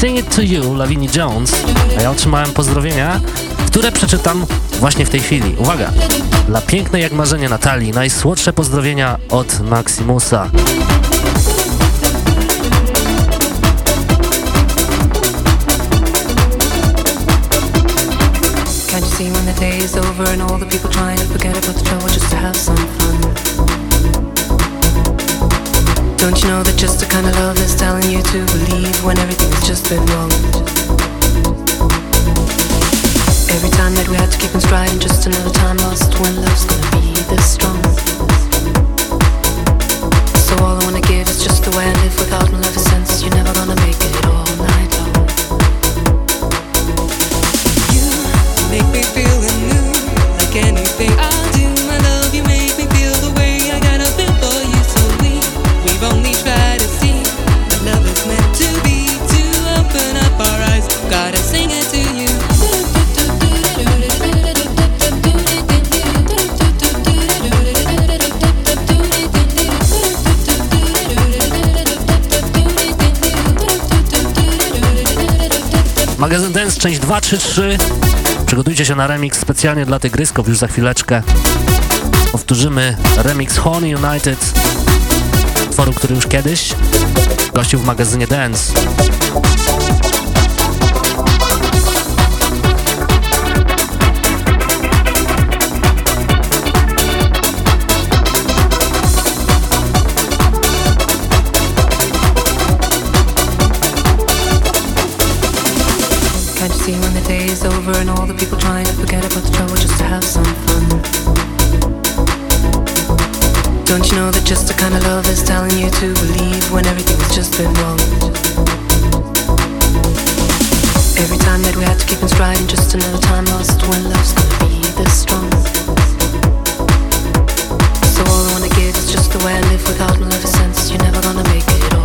Sing It To You Lavini Jones, a ja otrzymałem pozdrowienia, które przeczytam właśnie w tej chwili. Uwaga! Dla pięknej jak marzenie Natalii najsłodsze pozdrowienia od Maximusa.
Can't you see when the day is over and all the people trying to forget about the trouble just to have some fun? Don't you know that just the kind of love that's telling you to believe when everything has just been wrong? Every time that we had to keep on striding, just another time lost when love's gonna be this strong. So all I wanna give is just the way I live without no love sense. You're never gonna make it all night long.
You Make me feel anew, like anything I
Magazyn Dance, część 2, 3, 3. Przygotujcie się na remix specjalnie dla tygrysków już za chwileczkę. Powtórzymy remix Honey United, utworu, który już kiedyś gościł w magazynie Dance.
Over and all the people trying to forget about the trouble just to have some fun?
Don't you know that just the kind of love is telling you to believe when everything has just been wrong? Every time that we had to keep in stride and just another time lost when love's gonna be this strong. So all I wanna give is just the way I live without love a sense. You're never gonna make it all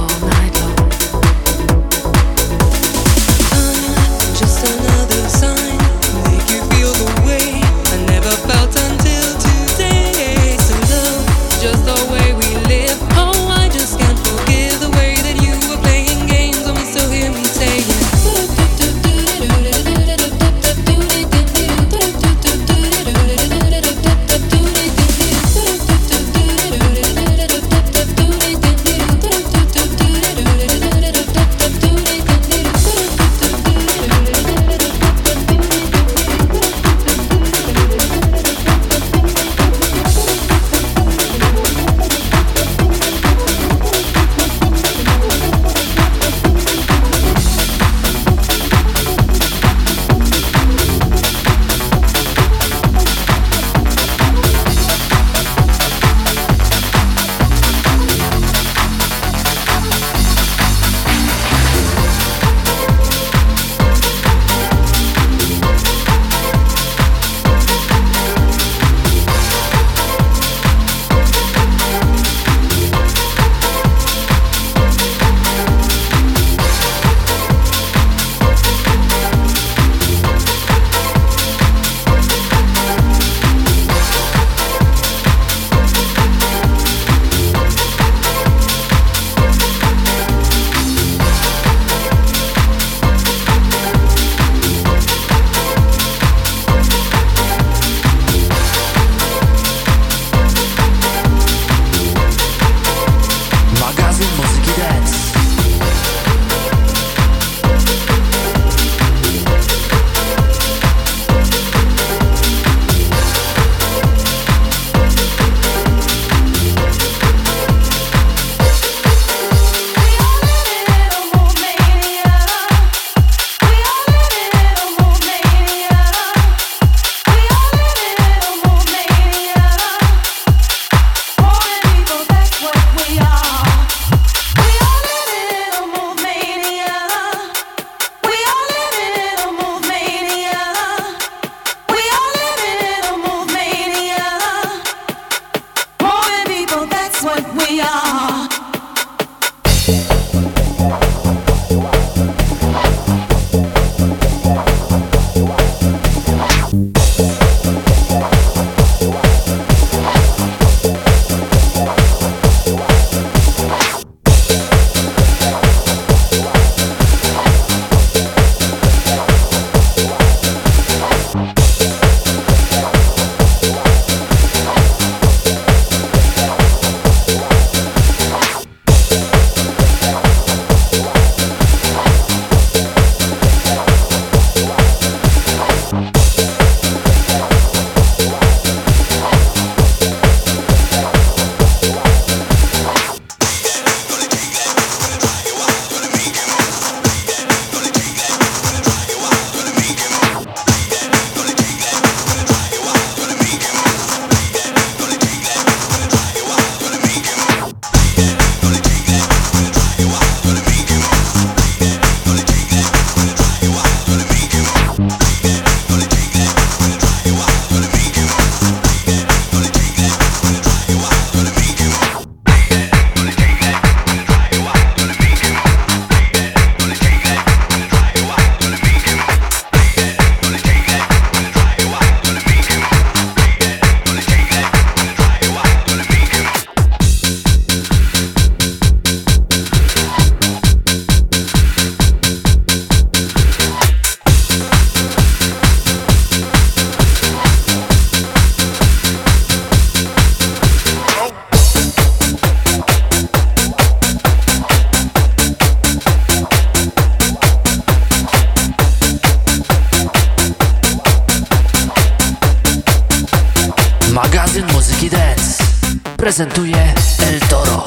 prezentuje El Toro.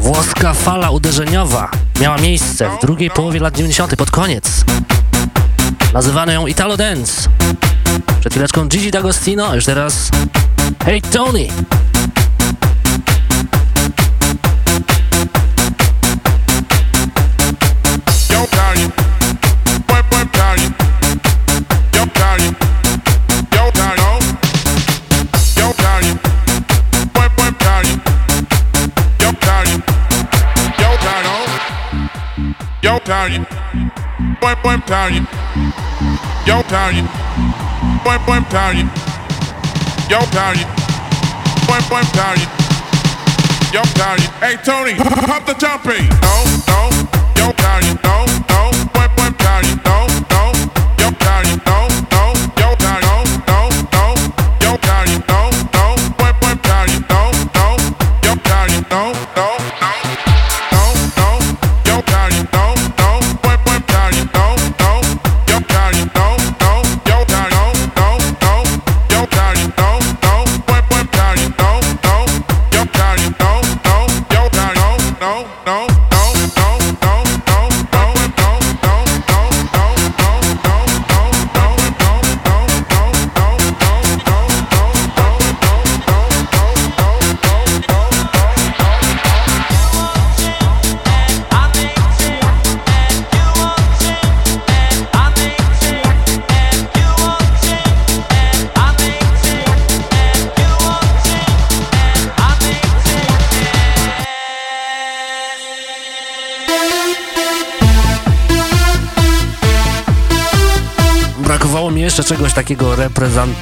Włoska
fala uderzeniowa miała miejsce w drugiej połowie lat 90. pod koniec. Nazywano ją Italo Dance. Przed chwileczką Gigi D'Agostino, już teraz Hey Tony!
Italian. Boy, boy, Italian. Yo, tired. Boy, boy, tired Yo, Italian. Boy, boy, Italian. Yo, Italian. Hey, Tony, pop the jumping.
Oh.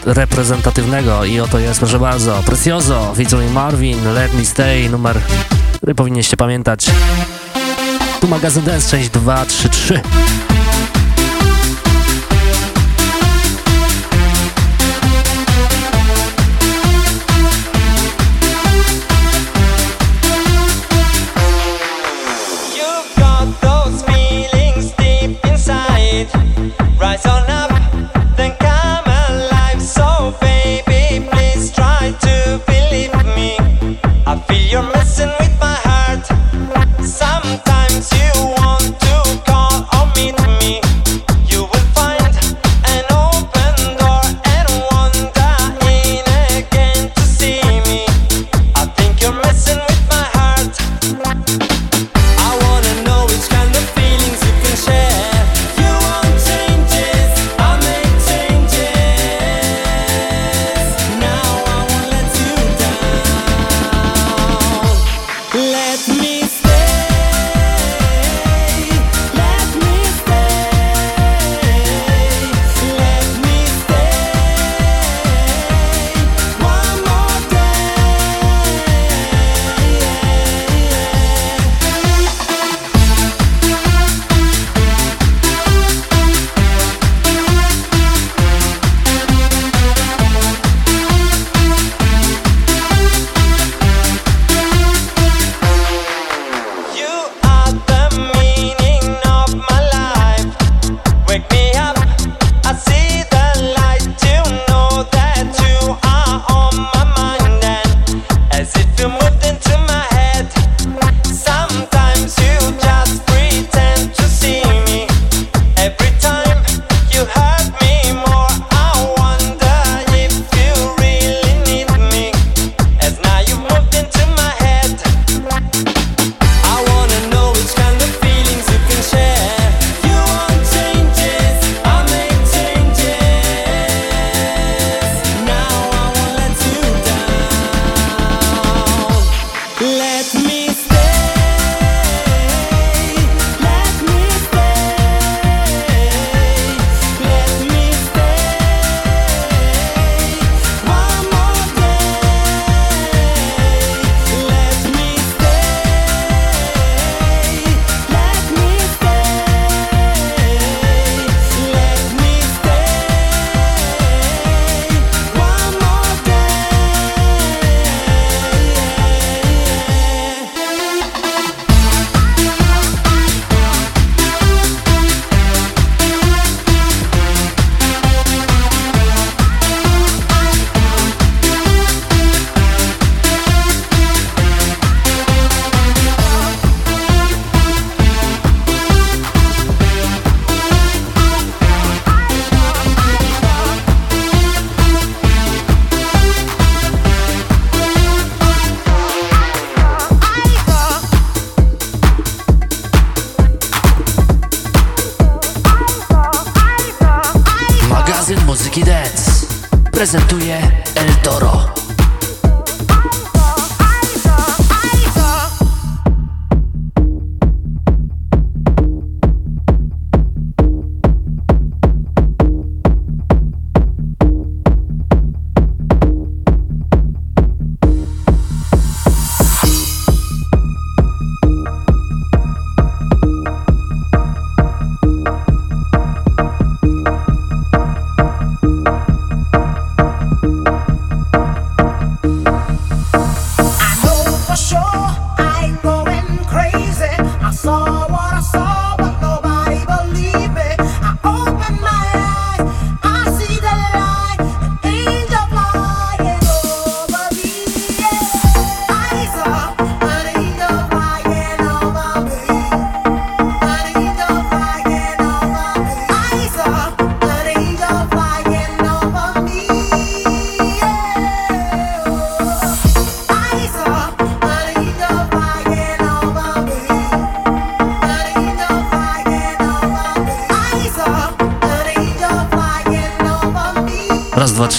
reprezentatywnego i oto jest, proszę bardzo, Precioso featuring Marvin, Let Me Stay, numer, który powinniście pamiętać. Tu magazyn Dance, część
233.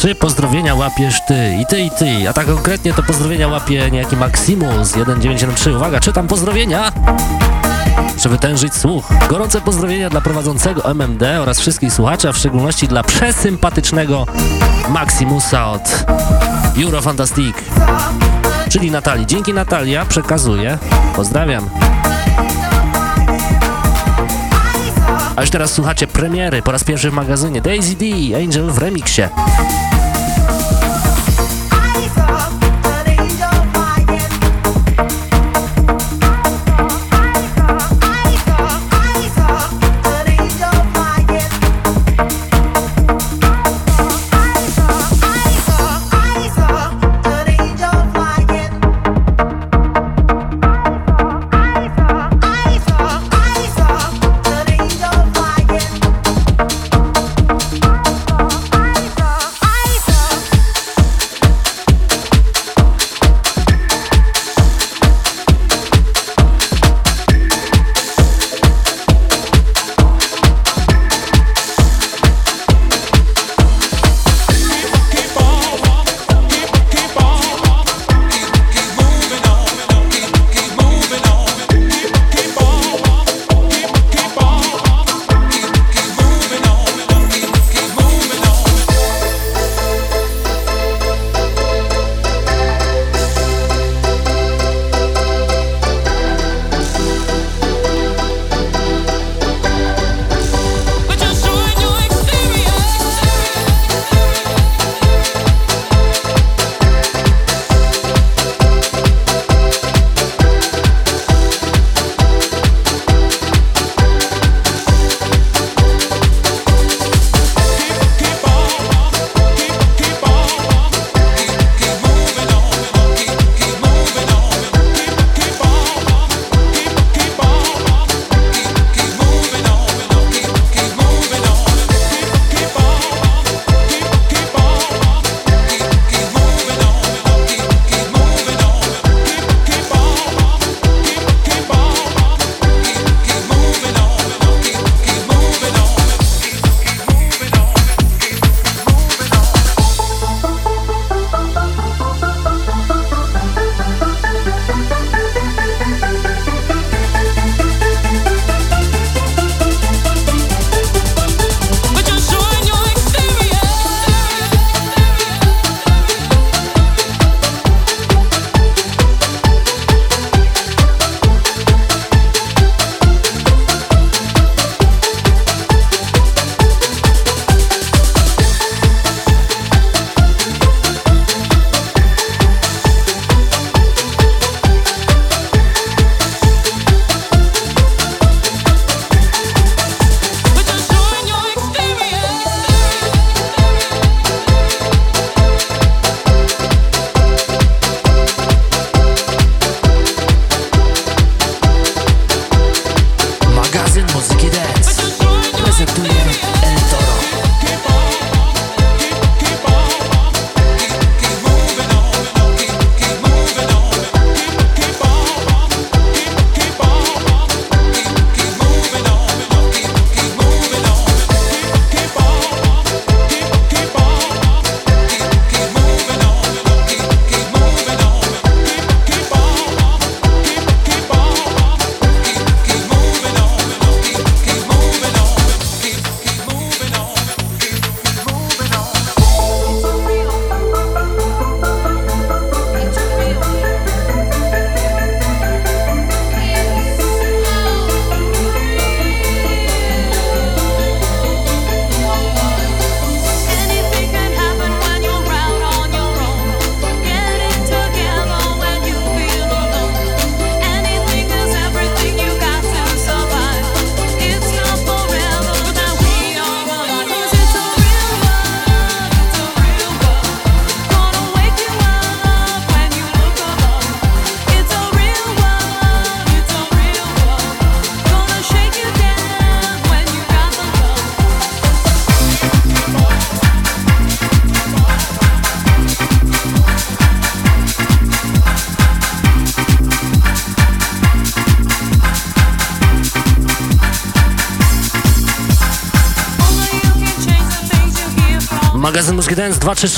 trzy, pozdrowienia łapiesz ty i ty i ty, a tak konkretnie to pozdrowienia łapie niejaki Maximus 1973. Uwaga, czytam pozdrowienia! Muszę wytężyć słuch. Gorące pozdrowienia dla prowadzącego MMD oraz wszystkich słuchaczy, a w szczególności dla przesympatycznego Maximusa od Eurofantastic, czyli Natalii. Dzięki Natalia przekazuję. Pozdrawiam. A już teraz słuchacie premiery po raz pierwszy w magazynie Daisy D, Angel w remiksie.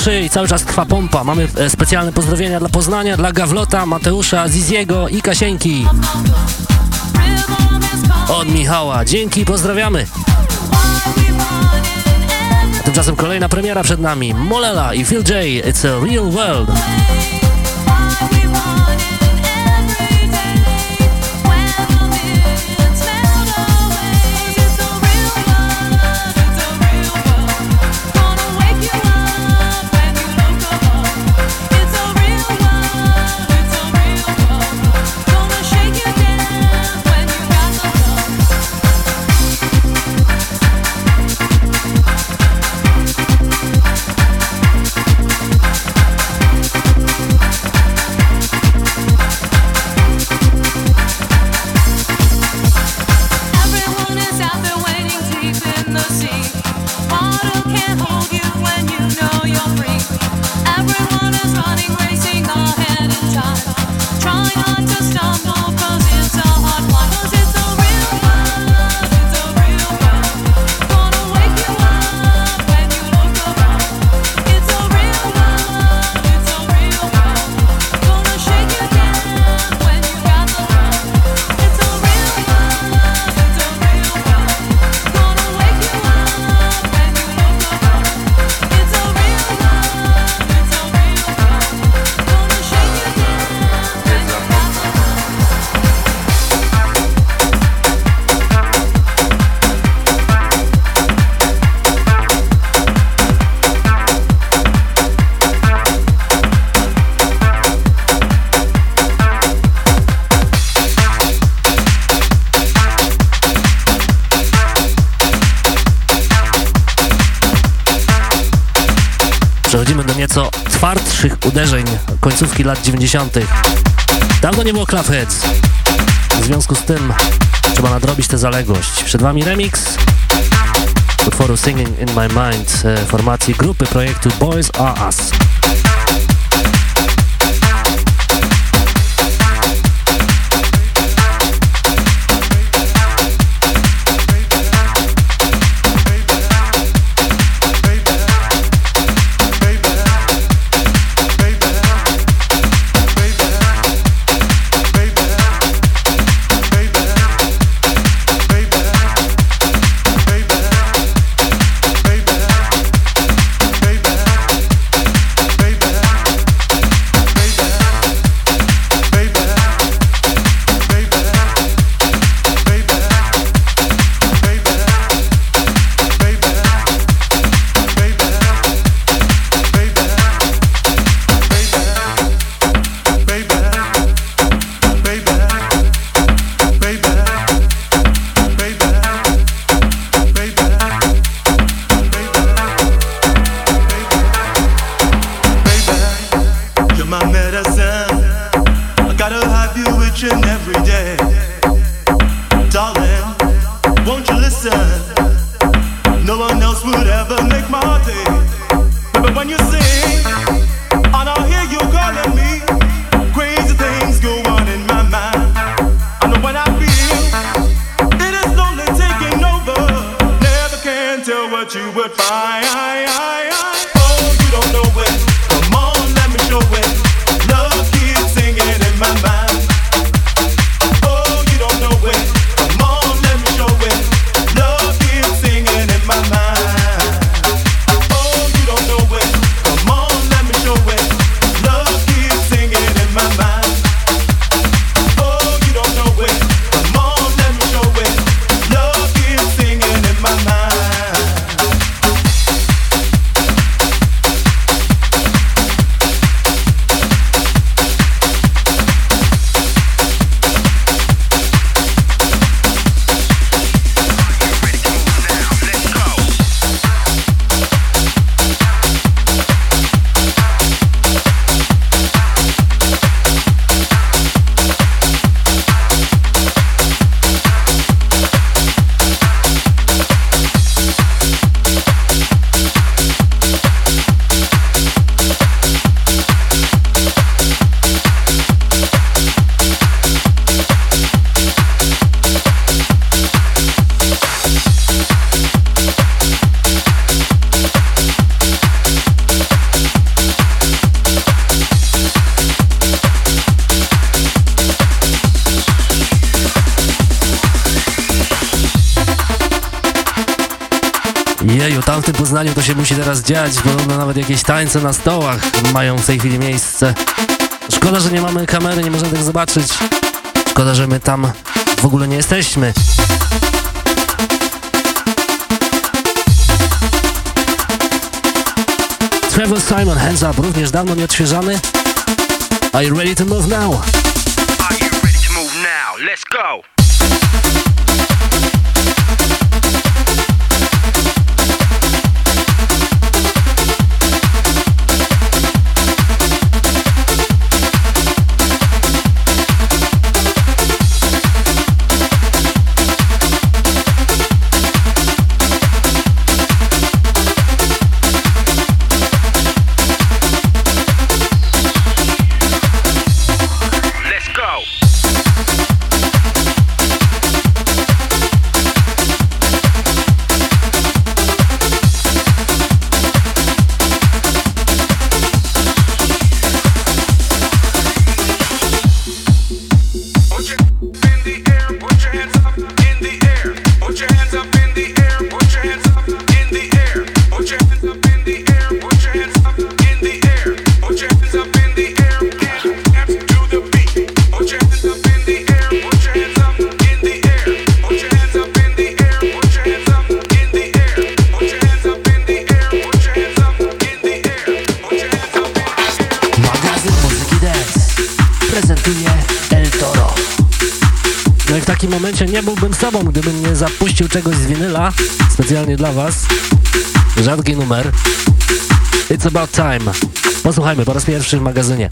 3 i cały czas trwa pompa. Mamy e, specjalne pozdrowienia dla Poznania, dla Gawlota, Mateusza, Ziziego i Kasieńki. Od Michała. Dzięki, pozdrawiamy. A tymczasem kolejna premiera przed nami. Molela i Phil J. It's a real world. końcówki lat 90. Dawno nie było Clubheads. W związku z tym trzeba nadrobić tę zaległość. Przed Wami remix utworu Singing in My Mind e, formacji grupy projektu Boys Are Us.
Dziać, podobno nawet jakieś tańce na stołach mają w tej chwili miejsce. Szkoda, że nie mamy kamery, nie możemy tego zobaczyć. Szkoda, że my tam w ogóle nie jesteśmy. Trevor Simon, Hands Up, również dawno nieodświeżany. Are you ready to move now?
Move now, let's go.
Takim momencie nie byłbym sobą, gdybym nie zapuścił czegoś z winyla specjalnie dla was. Rzadki numer. It's about time. Posłuchajmy po raz pierwszy w magazynie.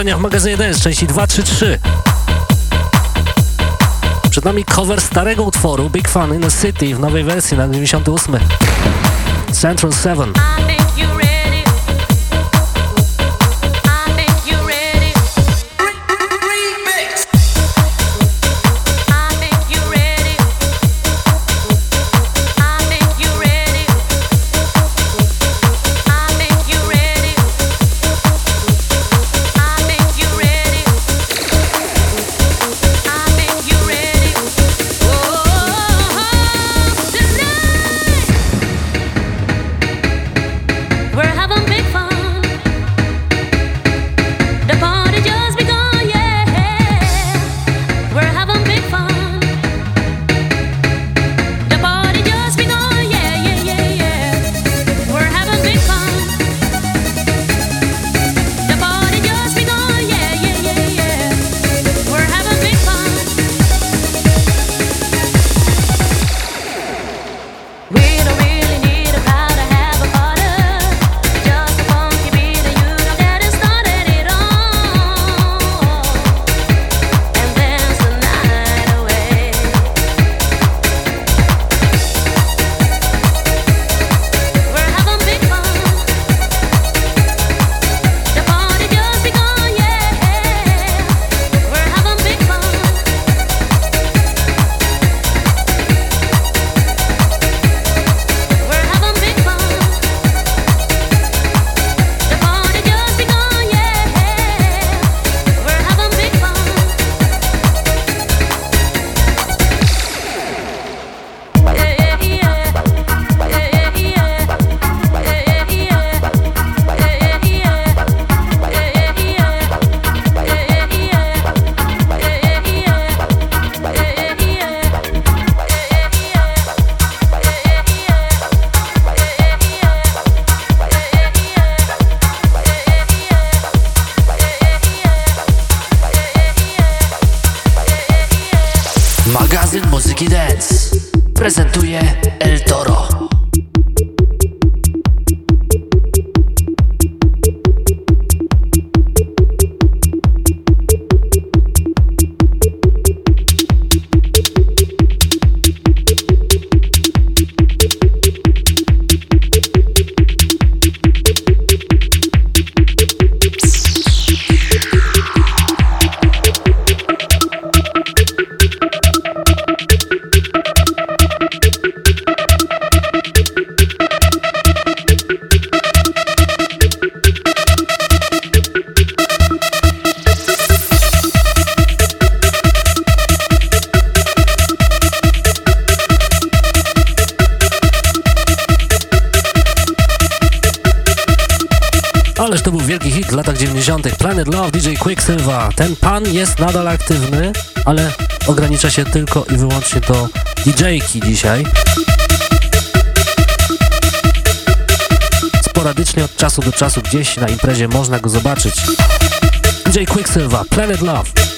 Mocniejsze uderzenia w magazynie Dance, części 2, 3, 3. Przed nami cover starego utworu Big Fun in the City w nowej wersji na 98. Central 7. w latach 90. Planet Love, DJ Quicksilver. Ten pan jest nadal aktywny, ale ogranicza się tylko i wyłącznie do DJ-ki dzisiaj. Sporadycznie od czasu do czasu gdzieś na imprezie można go zobaczyć. DJ Quicksilver, Planet Love.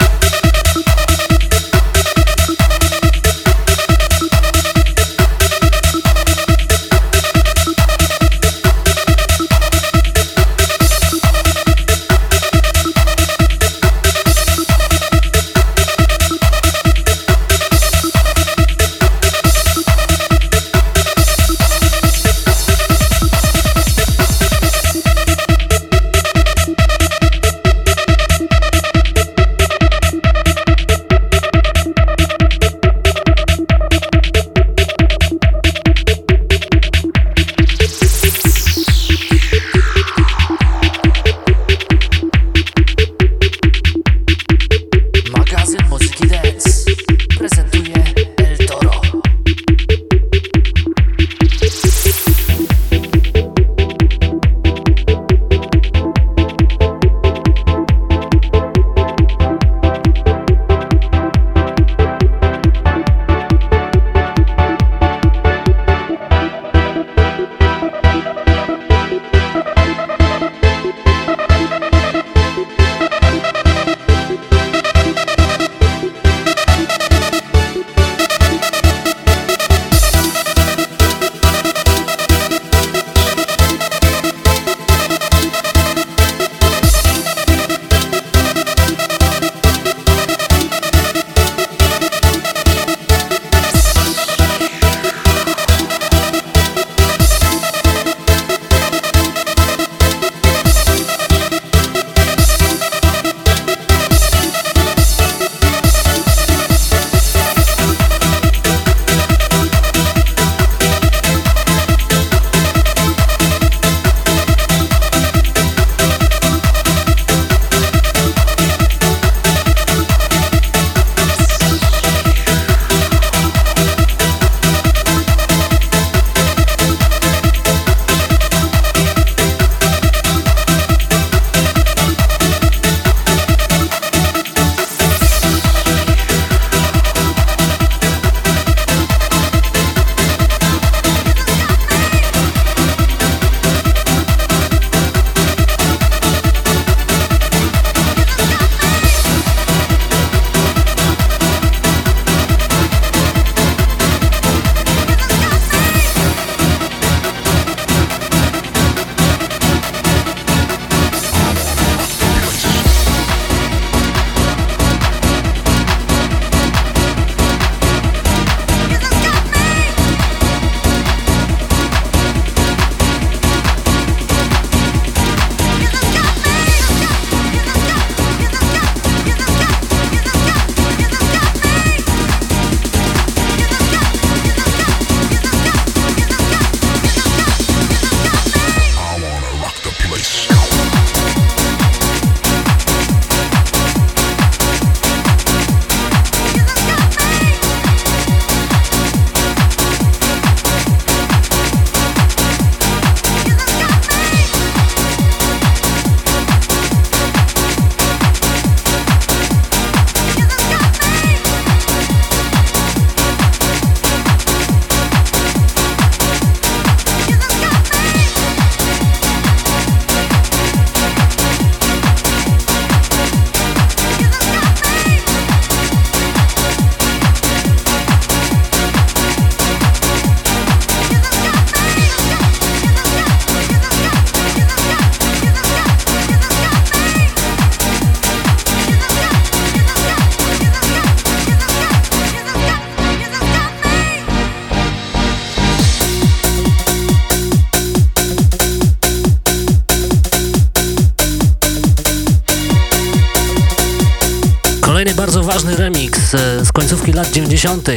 80.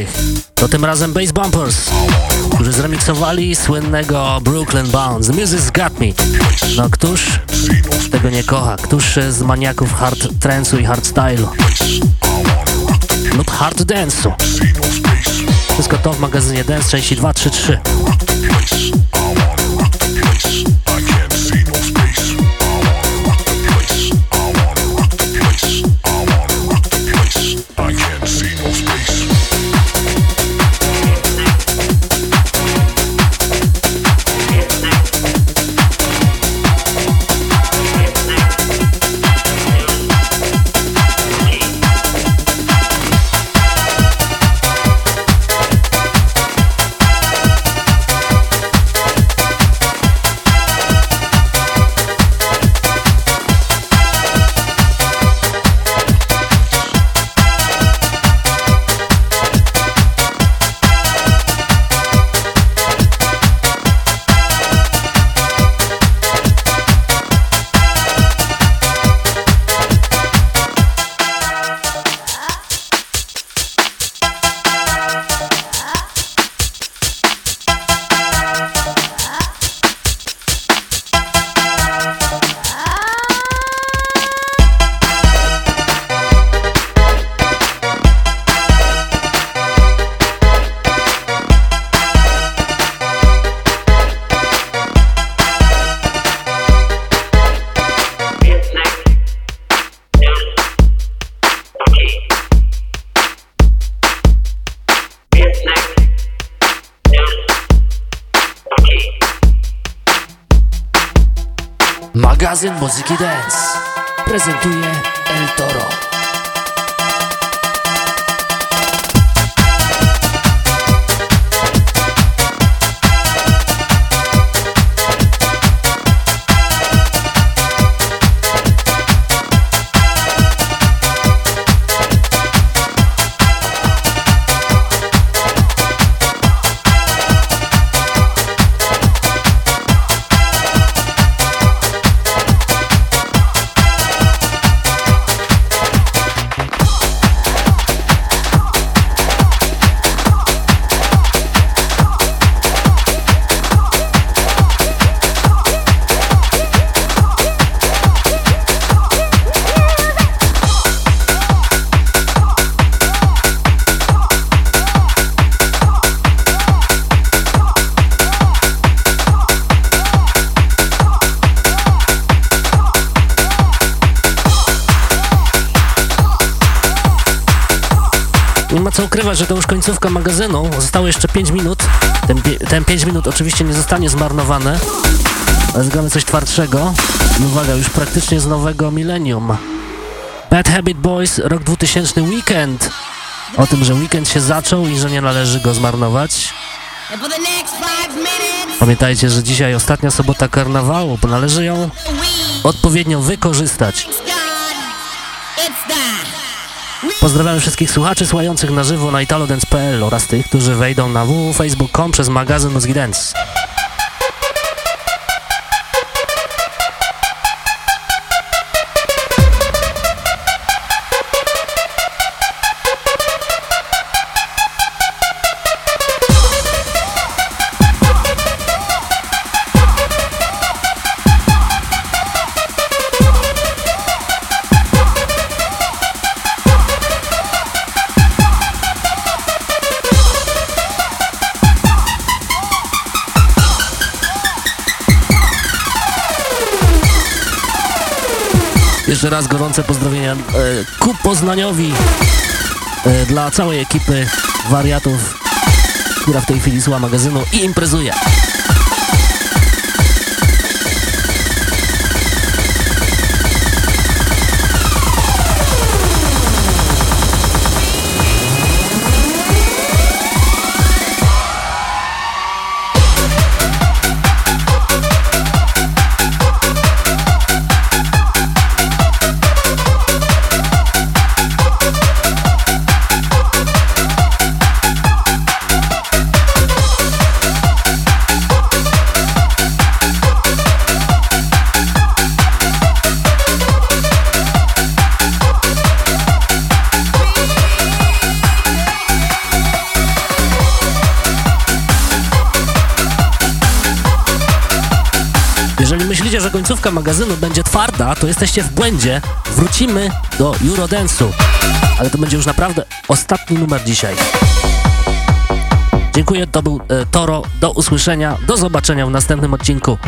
To tym razem Bass Bumpers, którzy zremiksowali słynnego Brooklyn Bounce. Music's Got Me. No któż tego nie kocha? Któż z maniaków hard trance'u i hard style'u? lub hard dance'u. Wszystko to w magazynie Dance 3.
Magazyn Muzyki Dance prezentuje
Ukrywać, że to już końcówka magazynu. Zostało jeszcze 5 minut. Ten, ten 5 minut oczywiście nie zostanie zmarnowane. Ale zgramy coś twardszego. I uwaga, już praktycznie z nowego milenium. Bad Habit Boys, rok 2000 Weekend. O tym, że weekend się zaczął i że nie należy go zmarnować. Pamiętajcie, że dzisiaj ostatnia sobota karnawału, bo należy ją odpowiednio wykorzystać.
It's the
Pozdrawiam wszystkich słuchaczy słuchających na żywo na italodance.pl oraz tych, którzy wejdą na www.facebook.com przez magazyn Mózgi Dance. Gorące pozdrowienia e, ku Poznaniowi e, dla całej ekipy wariatów, która w tej chwili słucha magazynu i imprezuje. Końcówka magazynu będzie twarda, to jesteście w błędzie. Wrócimy do Eurodance'u. Ale to będzie już naprawdę ostatni numer dzisiaj. Dziękuję, to był e, Toro. Do usłyszenia, do zobaczenia w następnym odcinku.